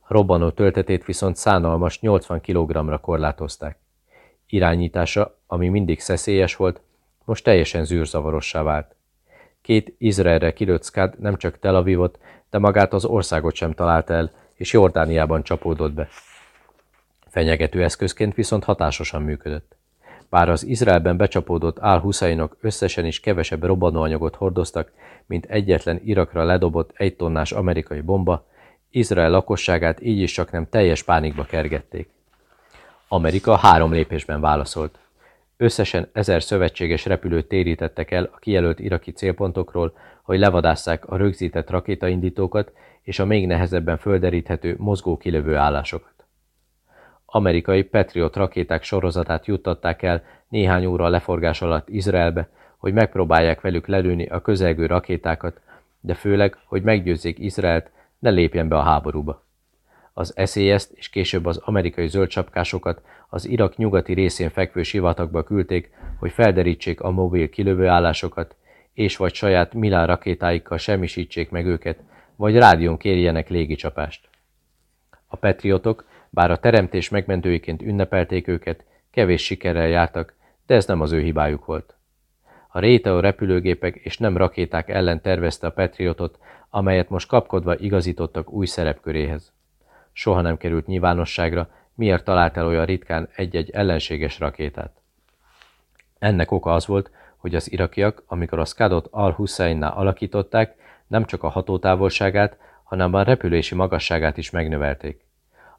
Robbanó töltetét viszont szánalmas 80 kg-ra korlátozták. Irányítása, ami mindig szeszélyes volt, most teljesen zűrzavarossá vált. Két Izraelre kilőtt Skad nem csak Tel Avivot, de magát az országot sem talált el, és Jordániában csapódott be. Fenyegető eszközként viszont hatásosan működött. Bár az Izraelben becsapódott al Husseinok összesen is kevesebb robbanóanyagot hordoztak, mint egyetlen Irakra ledobott egy tonnás amerikai bomba, Izrael lakosságát így is csak nem teljes pánikba kergették. Amerika három lépésben válaszolt. Összesen ezer szövetséges repülőt térítettek el a kijelölt iraki célpontokról, hogy levadásszák a rögzített rakétaindítókat és a még nehezebben földeríthető mozgó kilövő állásokat. Amerikai Patriot rakéták sorozatát juttatták el néhány óra leforgás alatt Izraelbe, hogy megpróbálják velük lelőni a közelgő rakétákat, de főleg, hogy meggyőzzék Izraelt, ne lépjen be a háborúba. Az eszélyezt és később az amerikai zöldcsapkásokat az Irak nyugati részén fekvő sivatagba küldték, hogy felderítsék a mobil kilövőállásokat, és vagy saját Milán rakétáikkal semmisítsék meg őket, vagy rádión kérjenek légicsapást. A patriotok, bár a teremtés megmentőiként ünnepelték őket, kevés sikerrel jártak, de ez nem az ő hibájuk volt. A Réteo repülőgépek és nem rakéták ellen tervezte a Patriotot, amelyet most kapkodva igazítottak új szerepköréhez. Soha nem került nyilvánosságra, miért talált el olyan ritkán egy-egy ellenséges rakétát. Ennek oka az volt, hogy az irakiak, amikor a Skadot al-Husseinnál alakították, nem csak a hatótávolságát, hanem a repülési magasságát is megnövelték.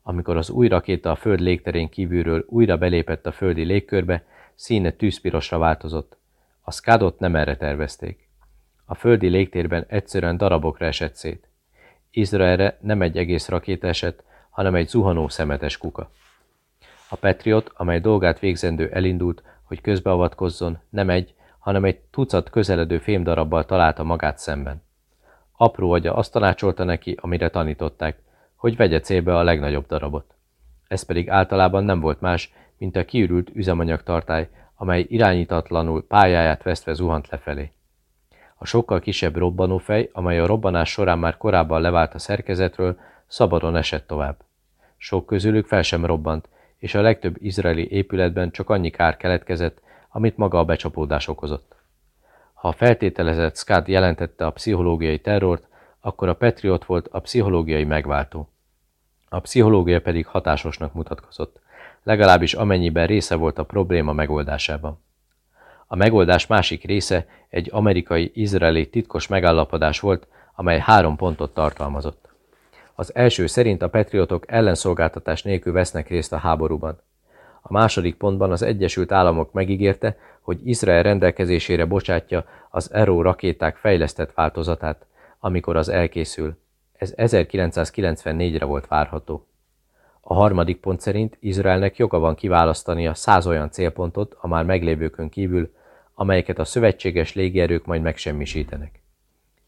Amikor az új rakéta a föld légterén kívülről újra belépett a földi légkörbe, színe tűzpirosra változott. A Skadot nem erre tervezték. A földi légtérben egyszerűen darabokra esett szét. Izraelre nem egy egész rakéta esett, hanem egy zuhanó szemetes kuka. A Patriot, amely dolgát végzendő elindult, hogy közbeavatkozzon, nem egy, hanem egy tucat közeledő fémdarabbal találta magát szemben. Apró agya azt tanácsolta neki, amire tanították, hogy vegye célbe a legnagyobb darabot. Ez pedig általában nem volt más, mint a kiürült üzemanyagtartály, amely irányítatlanul pályáját vesztve zuhant lefelé. A sokkal kisebb robbanófej, amely a robbanás során már korábban levált a szerkezetről, szabadon esett tovább. Sok közülük fel sem robbant, és a legtöbb izraeli épületben csak annyi kár keletkezett, amit maga a becsapódás okozott. Ha a feltételezett SCAD jelentette a pszichológiai terrort, akkor a Patriot volt a pszichológiai megváltó. A pszichológia pedig hatásosnak mutatkozott, legalábbis amennyiben része volt a probléma megoldásában. A megoldás másik része egy amerikai-izraeli titkos megállapodás volt, amely három pontot tartalmazott. Az első szerint a patriotok ellenszolgáltatás nélkül vesznek részt a háborúban. A második pontban az Egyesült Államok megígérte, hogy Izrael rendelkezésére bocsátja az Aero rakéták fejlesztett változatát, amikor az elkészül. Ez 1994-re volt várható. A harmadik pont szerint Izraelnek joga van kiválasztania száz olyan célpontot a már meglévőkön kívül, amelyeket a szövetséges légierők majd megsemmisítenek.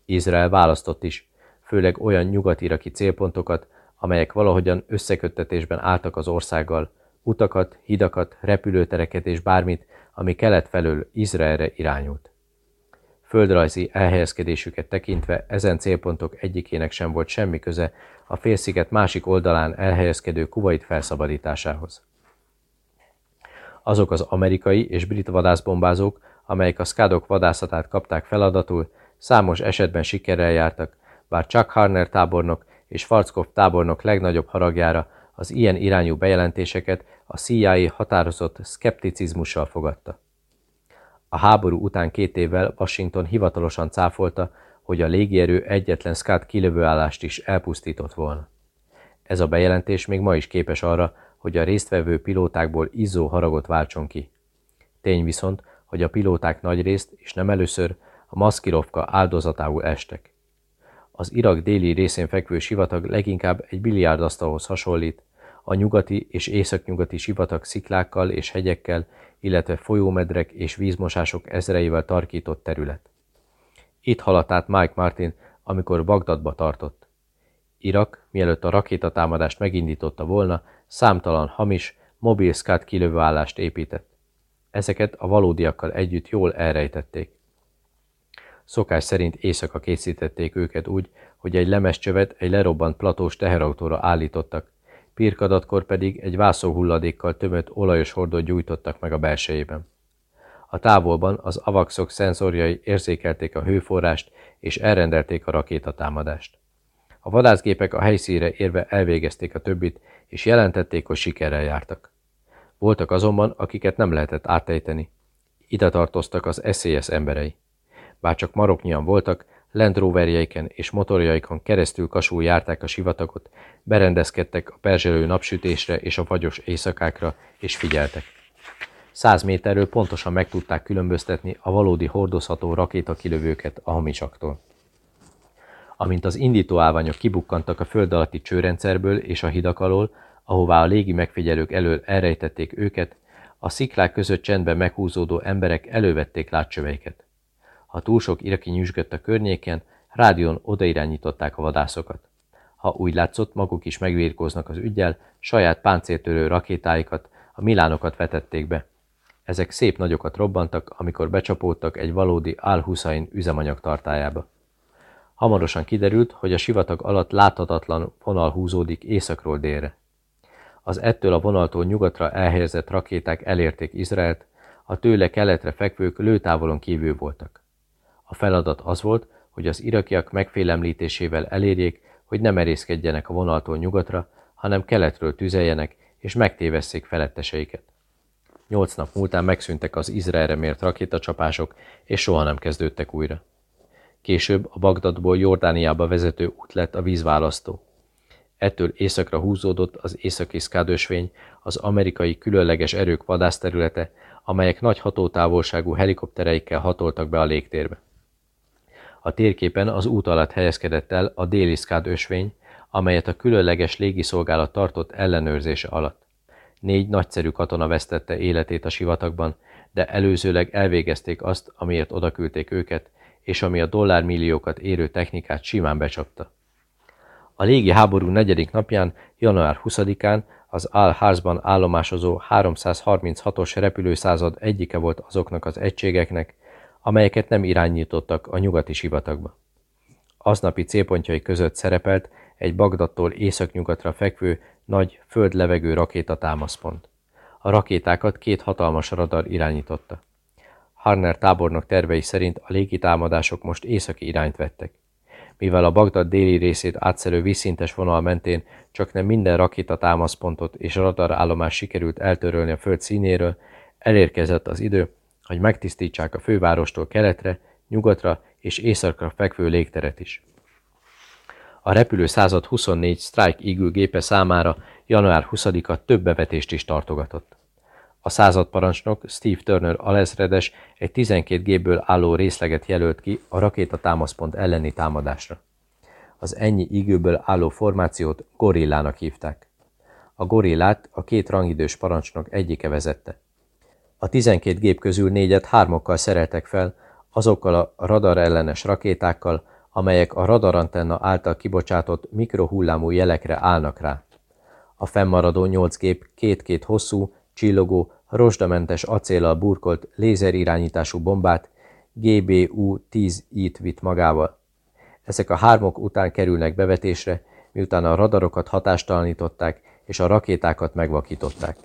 Izrael választott is, főleg olyan nyugat-iraki célpontokat, amelyek valahogyan összeköttetésben álltak az országgal, utakat, hidakat, repülőtereket és bármit, ami kelet felől Izraelre irányult. Földrajzi elhelyezkedésüket tekintve ezen célpontok egyikének sem volt semmi köze a félsziget másik oldalán elhelyezkedő Kuwait felszabadításához. Azok az amerikai és brit vadászbombázók, amelyek a szkádok vadászatát kapták feladatul, számos esetben sikerrel jártak, bár Chuck Harner tábornok és Farckov tábornok legnagyobb haragjára az ilyen irányú bejelentéseket a CIA határozott szkepticizmussal fogadta. A háború után két évvel Washington hivatalosan cáfolta, hogy a légierő egyetlen Scott kilövőállást is elpusztított volna. Ez a bejelentés még ma is képes arra, hogy a résztvevő pilótákból izzó haragot váltson ki. Tény viszont, hogy a pilóták nagyrészt, és nem először, a Maszkirovka áldozatául estek. Az Irak déli részén fekvő sivatag leginkább egy biliárdasztalhoz hasonlít, a nyugati és északnyugati sivatag sziklákkal és hegyekkel, illetve folyómedrek és vízmosások ezreivel tarkított terület. Itt haladt át Mike Martin, amikor Bagdadba tartott. Irak, mielőtt a rakétatámadást megindította volna, számtalan hamis, mobil SCAD kilövőállást épített. Ezeket a valódiakkal együtt jól elrejtették. Szokás szerint éjszaka készítették őket úgy, hogy egy lemezcsövet egy lerobbant platós teherautóra állítottak, pirkadatkor pedig egy vászóhulladékkal tömött olajos hordót gyújtottak meg a belsejében. A távolban az avaxok szenzorjai érzékelték a hőforrást és elrendelték a rakétatámadást. A vadászgépek a helyszíre érve elvégezték a többit, és jelentették, hogy sikerrel jártak. Voltak azonban, akiket nem lehetett átejteni. Ide tartoztak az SZSZ emberei. Bár csak maroknyian voltak, Land és motorjaikon keresztül kasul járták a sivatagot, berendezkedtek a perzselő napsütésre és a fagyos éjszakákra, és figyeltek. Száz méterről pontosan meg tudták különböztetni a valódi hordozható rakétakilövőket a hamisaktól. Amint az indítóállványok kibukkantak a föld alatti csőrendszerből és a hidak alól, ahová a légi megfigyelők elől elrejtették őket, a sziklák között csendben meghúzódó emberek elővették látcsöveiket. Ha túl sok iraki nyüzsgött a környéken, rádión odairányították a vadászokat. Ha úgy látszott, maguk is megvírkóznak az ügyel, saját páncéltörő rakétáikat, a milánokat vetették be. Ezek szép nagyokat robbantak, amikor becsapódtak egy valódi Al-Hussein üzemanyag tartájába. Hamarosan kiderült, hogy a sivatag alatt láthatatlan vonal húzódik északról délre. Az ettől a vonaltól nyugatra elhelyezett rakéták elérték Izraelt, a tőle keletre fekvők lőtávolon kívül voltak. A feladat az volt, hogy az irakiak megfélemlítésével elérjék, hogy ne merészkedjenek a vonaltól nyugatra, hanem keletről tüzeljenek és megtévesszék feletteseiket. Nyolc nap múltán megszűntek az Izraelre mért rakétacsapások, és soha nem kezdődtek újra. Később a Bagdadból Jordániába vezető út lett a vízválasztó. Ettől északra húzódott az északi szkádösvény, az amerikai különleges erők vadászterülete, amelyek nagy hatótávolságú helikoptereikkel hatoltak be a légtérbe. A térképen az út alatt helyezkedett el a déli szkád ösvény, amelyet a különleges légiszolgálat tartott ellenőrzése alatt. Négy nagyszerű katona vesztette életét a sivatagban, de előzőleg elvégezték azt, amiért odaküldték őket, és ami a dollármilliókat érő technikát simán becsapta. A légi háború negyedik napján, január 20-án az Al-Harzban állomásozó 336-os repülőszázad egyike volt azoknak az egységeknek, amelyeket nem irányítottak a nyugati sivatagba. Aznapi célpontjai között szerepelt egy Bagdadtól északnyugatra fekvő nagy föld-levegő rakéta támaszpont. A rakétákat két hatalmas radar irányította. Harner tábornok tervei szerint a légitámadások most északi irányt vettek. Mivel a Bagdad déli részét átszelő vízszintes vonal mentén csak nem minden rakéta támaszpontot és radarállomás sikerült eltörölni a föld színéről, elérkezett az idő, hogy megtisztítsák a fővárostól keletre, nyugatra és északra fekvő légteret is. A repülő 124 Strike Eagle gépe számára január 20-a több bevetést is tartogatott. A századparancsnok Steve Turner alezredes egy 12 gépből álló részleget jelölt ki a rakéta támaszpont elleni támadásra. Az ennyi igőből álló formációt gorillának hívták. A gorillát a két rangidős parancsnok egyike vezette. A 12 gép közül négyet hármokkal szereltek fel, azokkal a radar ellenes rakétákkal, amelyek a radarantenna által kibocsátott mikrohullámú jelekre állnak rá. A fennmaradó nyolc gép két-két hosszú, csillogó, rozsdamentes acéllal burkolt lézerirányítású bombát, GBU-10-it vitt magával. Ezek a hármok után kerülnek bevetésre, miután a radarokat hatástalanították és a rakétákat megvakították.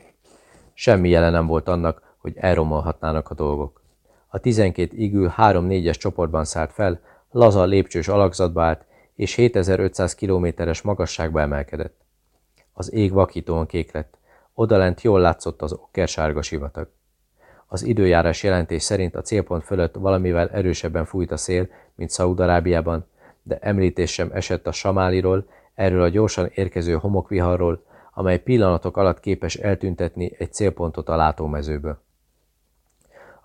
Semmi jele nem volt annak, hogy elromolhatnának a dolgok. A 12 igül 3-4-es csoportban szállt fel, laza lépcsős alakzatba állt, és 7500 kilométeres magasságba emelkedett. Az ég vakítóan kék lett, odalent jól látszott az okkersárga sivatag. Az időjárás jelentés szerint a célpont fölött valamivel erősebben fújt a szél, mint Szaúd-Arábiában, de említés sem esett a Samáliról, erről a gyorsan érkező homokviharról, amely pillanatok alatt képes eltüntetni egy célpontot a látómezőből.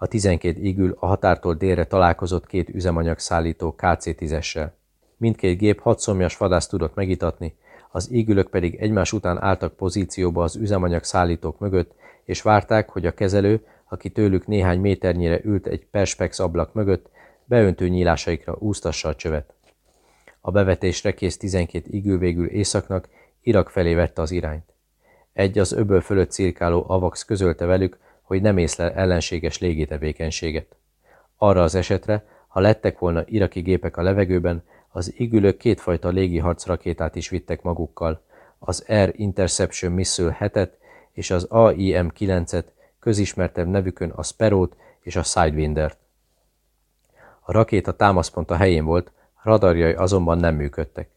A 12 igül a határtól délre találkozott két üzemanyagszállító KC-10-essel. Mindkét gép hat szomjas vadász tudott megitatni, az égülök pedig egymás után álltak pozícióba az üzemanyag szállítók mögött, és várták, hogy a kezelő, aki tőlük néhány méternyire ült egy perspex ablak mögött, beöntő nyílásaikra úsztassa a csövet. A bevetésre kész 12 igül végül északnak Irak felé vette az irányt. Egy az öböl fölött cirkáló avax közölte velük, hogy nem észlel ellenséges légitevékenységet. Arra az esetre, ha lettek volna iraki gépek a levegőben, az igülők kétfajta légiharc rakétát is vittek magukkal, az Air Interception Missile 7-et és az AIM-9-et, közismertebb nevükön a Sparrow-t és a Sidewinder-t. A rakéta támaszpont a helyén volt, radarjai azonban nem működtek.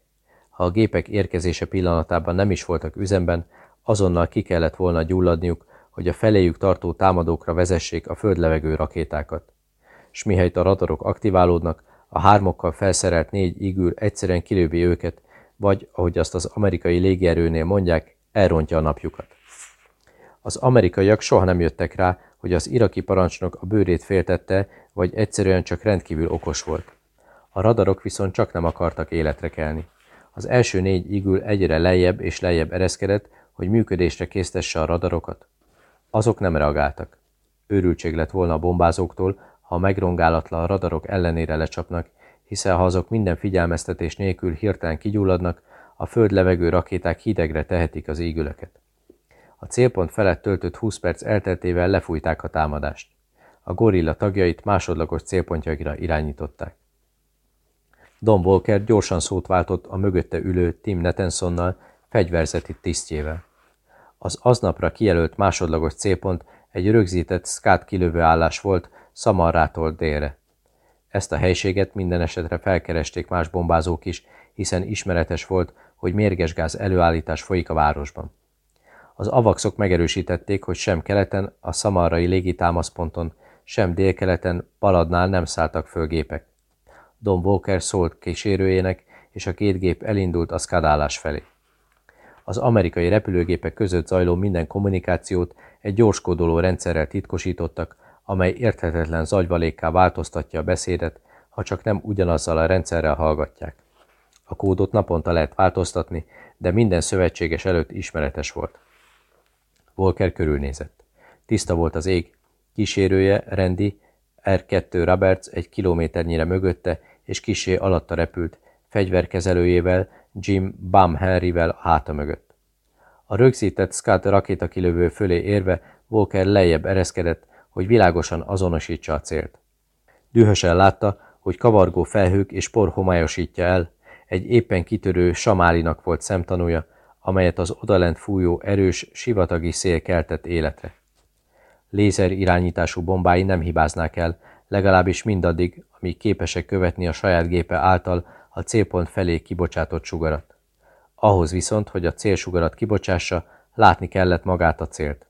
Ha a gépek érkezése pillanatában nem is voltak üzemben, azonnal ki kellett volna gyulladniuk, hogy a feléjük tartó támadókra vezessék a földlevegő rakétákat. S mihelyt a radarok aktiválódnak, a hármokkal felszerelt négy igül egyszerűen kilővi őket, vagy, ahogy azt az amerikai légierőnél mondják, elrontja a napjukat. Az amerikaiak soha nem jöttek rá, hogy az iraki parancsnok a bőrét féltette, vagy egyszerűen csak rendkívül okos volt. A radarok viszont csak nem akartak életre kelni. Az első négy igül egyre lejjebb és lejjebb ereszkedett, hogy működésre késztesse a radarokat. Azok nem reagáltak. Őrültség lett volna a bombázóktól, ha megrongálatlan radarok ellenére lecsapnak, hiszen ha azok minden figyelmeztetés nélkül hirtelen kigyulladnak, a föld levegő rakéták hidegre tehetik az égüleket. A célpont felett töltött 20 perc elteltével lefújták a támadást. A gorilla tagjait másodlagos célpontjaira irányították. Don Walker gyorsan szót váltott a mögötte ülő Tim Netensonnal, fegyverzeti tisztjével. Az aznapra kijelölt másodlagos célpont egy rögzített szkát kilövő állás volt Szamarrától délre. Ezt a helységet minden esetre felkeresték más bombázók is, hiszen ismeretes volt, hogy mérges gáz előállítás folyik a városban. Az avaxok megerősítették, hogy sem keleten, a szamarrai légitámaszponton, sem délkeleten, Paladnál nem szálltak föl gépek. Don Walker szólt kísérőjének, és a két gép elindult a szkádálás felé. Az amerikai repülőgépek között zajló minden kommunikációt egy gyorskódoló rendszerrel titkosítottak, amely érthetetlen zagyvalékká változtatja a beszédet, ha csak nem ugyanazzal a rendszerrel hallgatják. A kódot naponta lehet változtatni, de minden szövetséges előtt ismeretes volt. Volker körülnézett. Tiszta volt az ég, kísérője, Randy, R2 Roberts egy kilométernyire mögötte és kisé alatta repült, fegyverkezelőjével, Jim Bum Henryvel háta mögött. A rögzített Scott rakétakilövő fölé érve Walker lejjebb ereszkedett, hogy világosan azonosítsa a célt. Dühösen látta, hogy kavargó felhők és por homályosítja el, egy éppen kitörő samálinak volt szemtanúja, amelyet az odalent fújó erős, sivatagi szél keltett életre. Lézer irányítású bombái nem hibáznák el, legalábbis mindaddig, amíg képesek követni a saját gépe által a célpont felé kibocsátott sugarat. Ahhoz viszont, hogy a célsugarat kibocsássa, látni kellett magát a célt.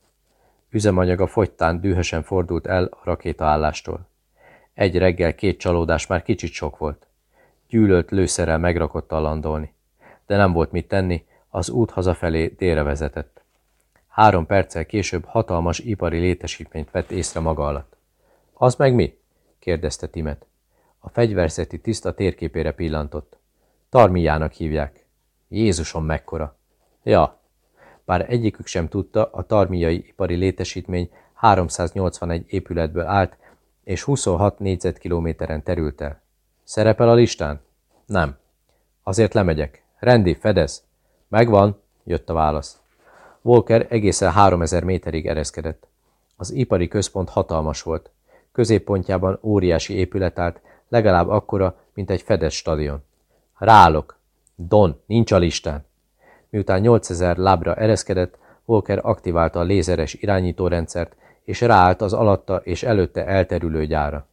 Üzemanyaga fogytán dühösen fordult el a rakétaállástól. Egy reggel két csalódás már kicsit sok volt. Gyűlölt lőszerrel megrakott a landolni. De nem volt mit tenni, az út hazafelé délre vezetett. Három perccel később hatalmas ipari létesítményt vett észre maga alatt. Az meg mi? kérdezte Timet. A fegyverzeti tiszta térképére pillantott. Tarmiának hívják. Jézusom mekkora! Ja, bár egyikük sem tudta, a tarmiai ipari létesítmény 381 épületből állt, és 26 négyzetkilométeren terült el. Szerepel a listán? Nem. Azért lemegyek. Rendi, fedez. Megvan, jött a válasz. Walker egészen 3000 méterig ereszkedett. Az ipari központ hatalmas volt. Középpontjában óriási épület állt, legalább akkora, mint egy fedett stadion. Rálok! Don, nincs a listán! Miután 8000 lábra ereszkedett, Walker aktiválta a lézeres irányítórendszert, és ráállt az alatta és előtte elterülő gyára.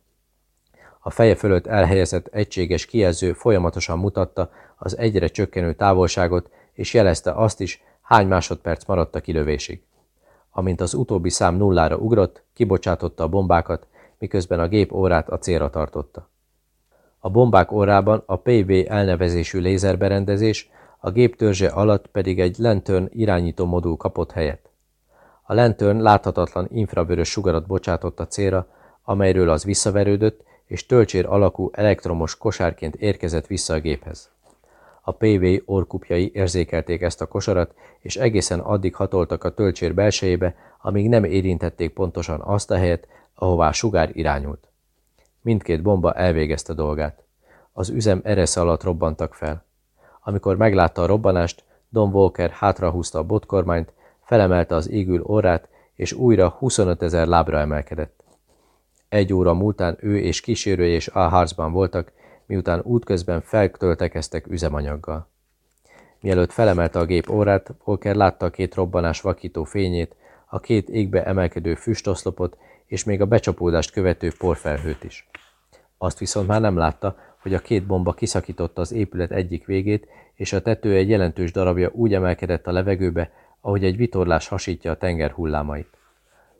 A feje fölött elhelyezett egységes kijelző folyamatosan mutatta az egyre csökkenő távolságot, és jelezte azt is, hány másodperc maradt a kilövésig. Amint az utóbbi szám nullára ugrott, kibocsátotta a bombákat, miközben a gép órát a célra tartotta. A bombák órában a PV elnevezésű lézerberendezés, a gép alatt pedig egy Lantern irányító modul kapott helyet. A Lantern láthatatlan infravörös sugarat bocsátott a célra, amelyről az visszaverődött, és tölcsér alakú elektromos kosárként érkezett vissza a géphez. A PV orkupjai érzékelték ezt a kosarat, és egészen addig hatoltak a tölcsér belsejébe, amíg nem érintették pontosan azt a helyet, ahová sugár irányult. Mindkét bomba elvégezte dolgát. Az üzem eresze alatt robbantak fel. Amikor meglátta a robbanást, Don Walker hátrahúzta a botkormányt, felemelte az égül orrát, és újra 25 ezer lábra emelkedett. Egy óra múltán ő és kísérője és a harcban voltak, miután útközben feltöltekeztek üzemanyaggal. Mielőtt felemelte a gép órát, Volker látta a két robbanás vakító fényét, a két égbe emelkedő füstoszlopot és még a becsapódást követő porfelhőt is. Azt viszont már nem látta, hogy a két bomba kiszakította az épület egyik végét, és a tető egy jelentős darabja úgy emelkedett a levegőbe, ahogy egy vitorlás hasítja a tenger hullámait.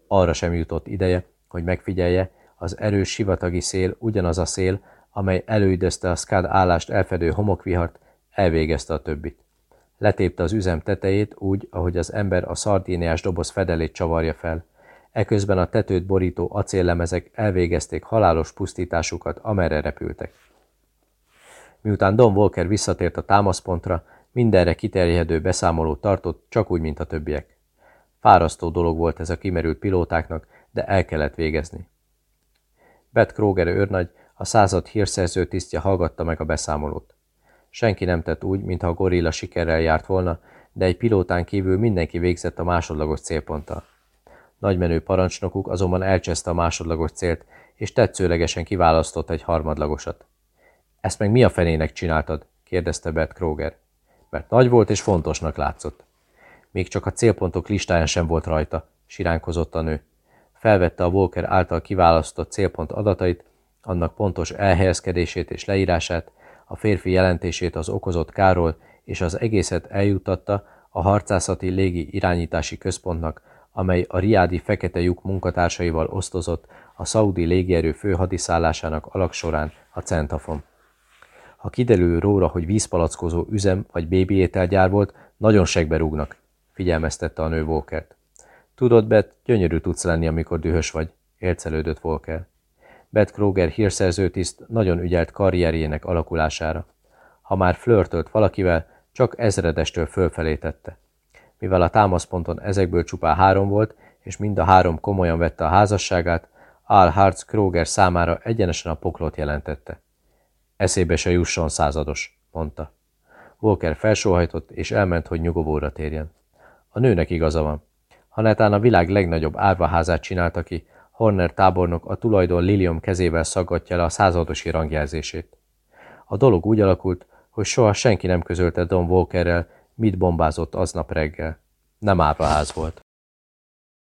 Arra sem jutott ideje, hogy megfigyelje, az erős sivatagi szél ugyanaz a szél, amely előidözte a Scad állást elfedő homokvihart, elvégezte a többit. Letépte az üzem tetejét úgy, ahogy az ember a szardíniás doboz fedelét csavarja fel. Eközben a tetőt borító acéllemezek elvégezték halálos pusztításukat, amerre repültek. Miután Don Walker visszatért a támaszpontra, mindenre kiterjedő beszámolót tartott, csak úgy, mint a többiek. Fárasztó dolog volt ez a kimerült pilótáknak, de el kellett végezni. Beth Kroger őrnagy a század hírszerző tisztje hallgatta meg a beszámolót. Senki nem tett úgy, mintha a gorilla sikerrel járt volna, de egy pilótán kívül mindenki végzett a másodlagos célponttal. Nagymenő parancsnokuk azonban elcseszte a másodlagos célt, és tetszőlegesen kiválasztott egy harmadlagosat. Ezt meg mi a fenének csináltad? kérdezte Bert Kroger. Mert nagy volt és fontosnak látszott. Még csak a célpontok listáján sem volt rajta, siránkozott a nő. Felvette a Walker által kiválasztott célpont adatait, annak pontos elhelyezkedését és leírását, a férfi jelentését az okozott káról, és az egészet eljutatta a harcászati légi irányítási központnak, amely a riádi fekete lyuk munkatársaival osztozott a szaudi légierő főhadiszállásának alaksorán a Centafon. Ha kiderül róla, hogy vízpalackozó üzem vagy bébi ételgyár volt, nagyon segbe rúgnak, figyelmeztette a nő Volkert. Tudod, Bet, gyönyörű tudsz lenni, amikor dühös vagy, ércelődött Volker. Bet Kroger hírszerzőtiszt nagyon ügyelt karrierjének alakulására. Ha már flörtölt valakivel, csak ezredestől fölfelé tette. Mivel a támaszponton ezekből csupán három volt, és mind a három komolyan vette a házasságát, Al Hartz Kroger számára egyenesen a poklot jelentette. Eszébe se jusson százados, mondta. Walker felsóhajtott, és elment, hogy nyugovóra térjen. A nőnek igaza van. Ha netán a világ legnagyobb árvaházát csinálta ki, Horner tábornok a tulajdon Lilium kezével szaggatja le a századosi rangjelzését. A dolog úgy alakult, hogy soha senki nem közölte Don Walkerrel, mit bombázott aznap reggel. Nem árvaház volt.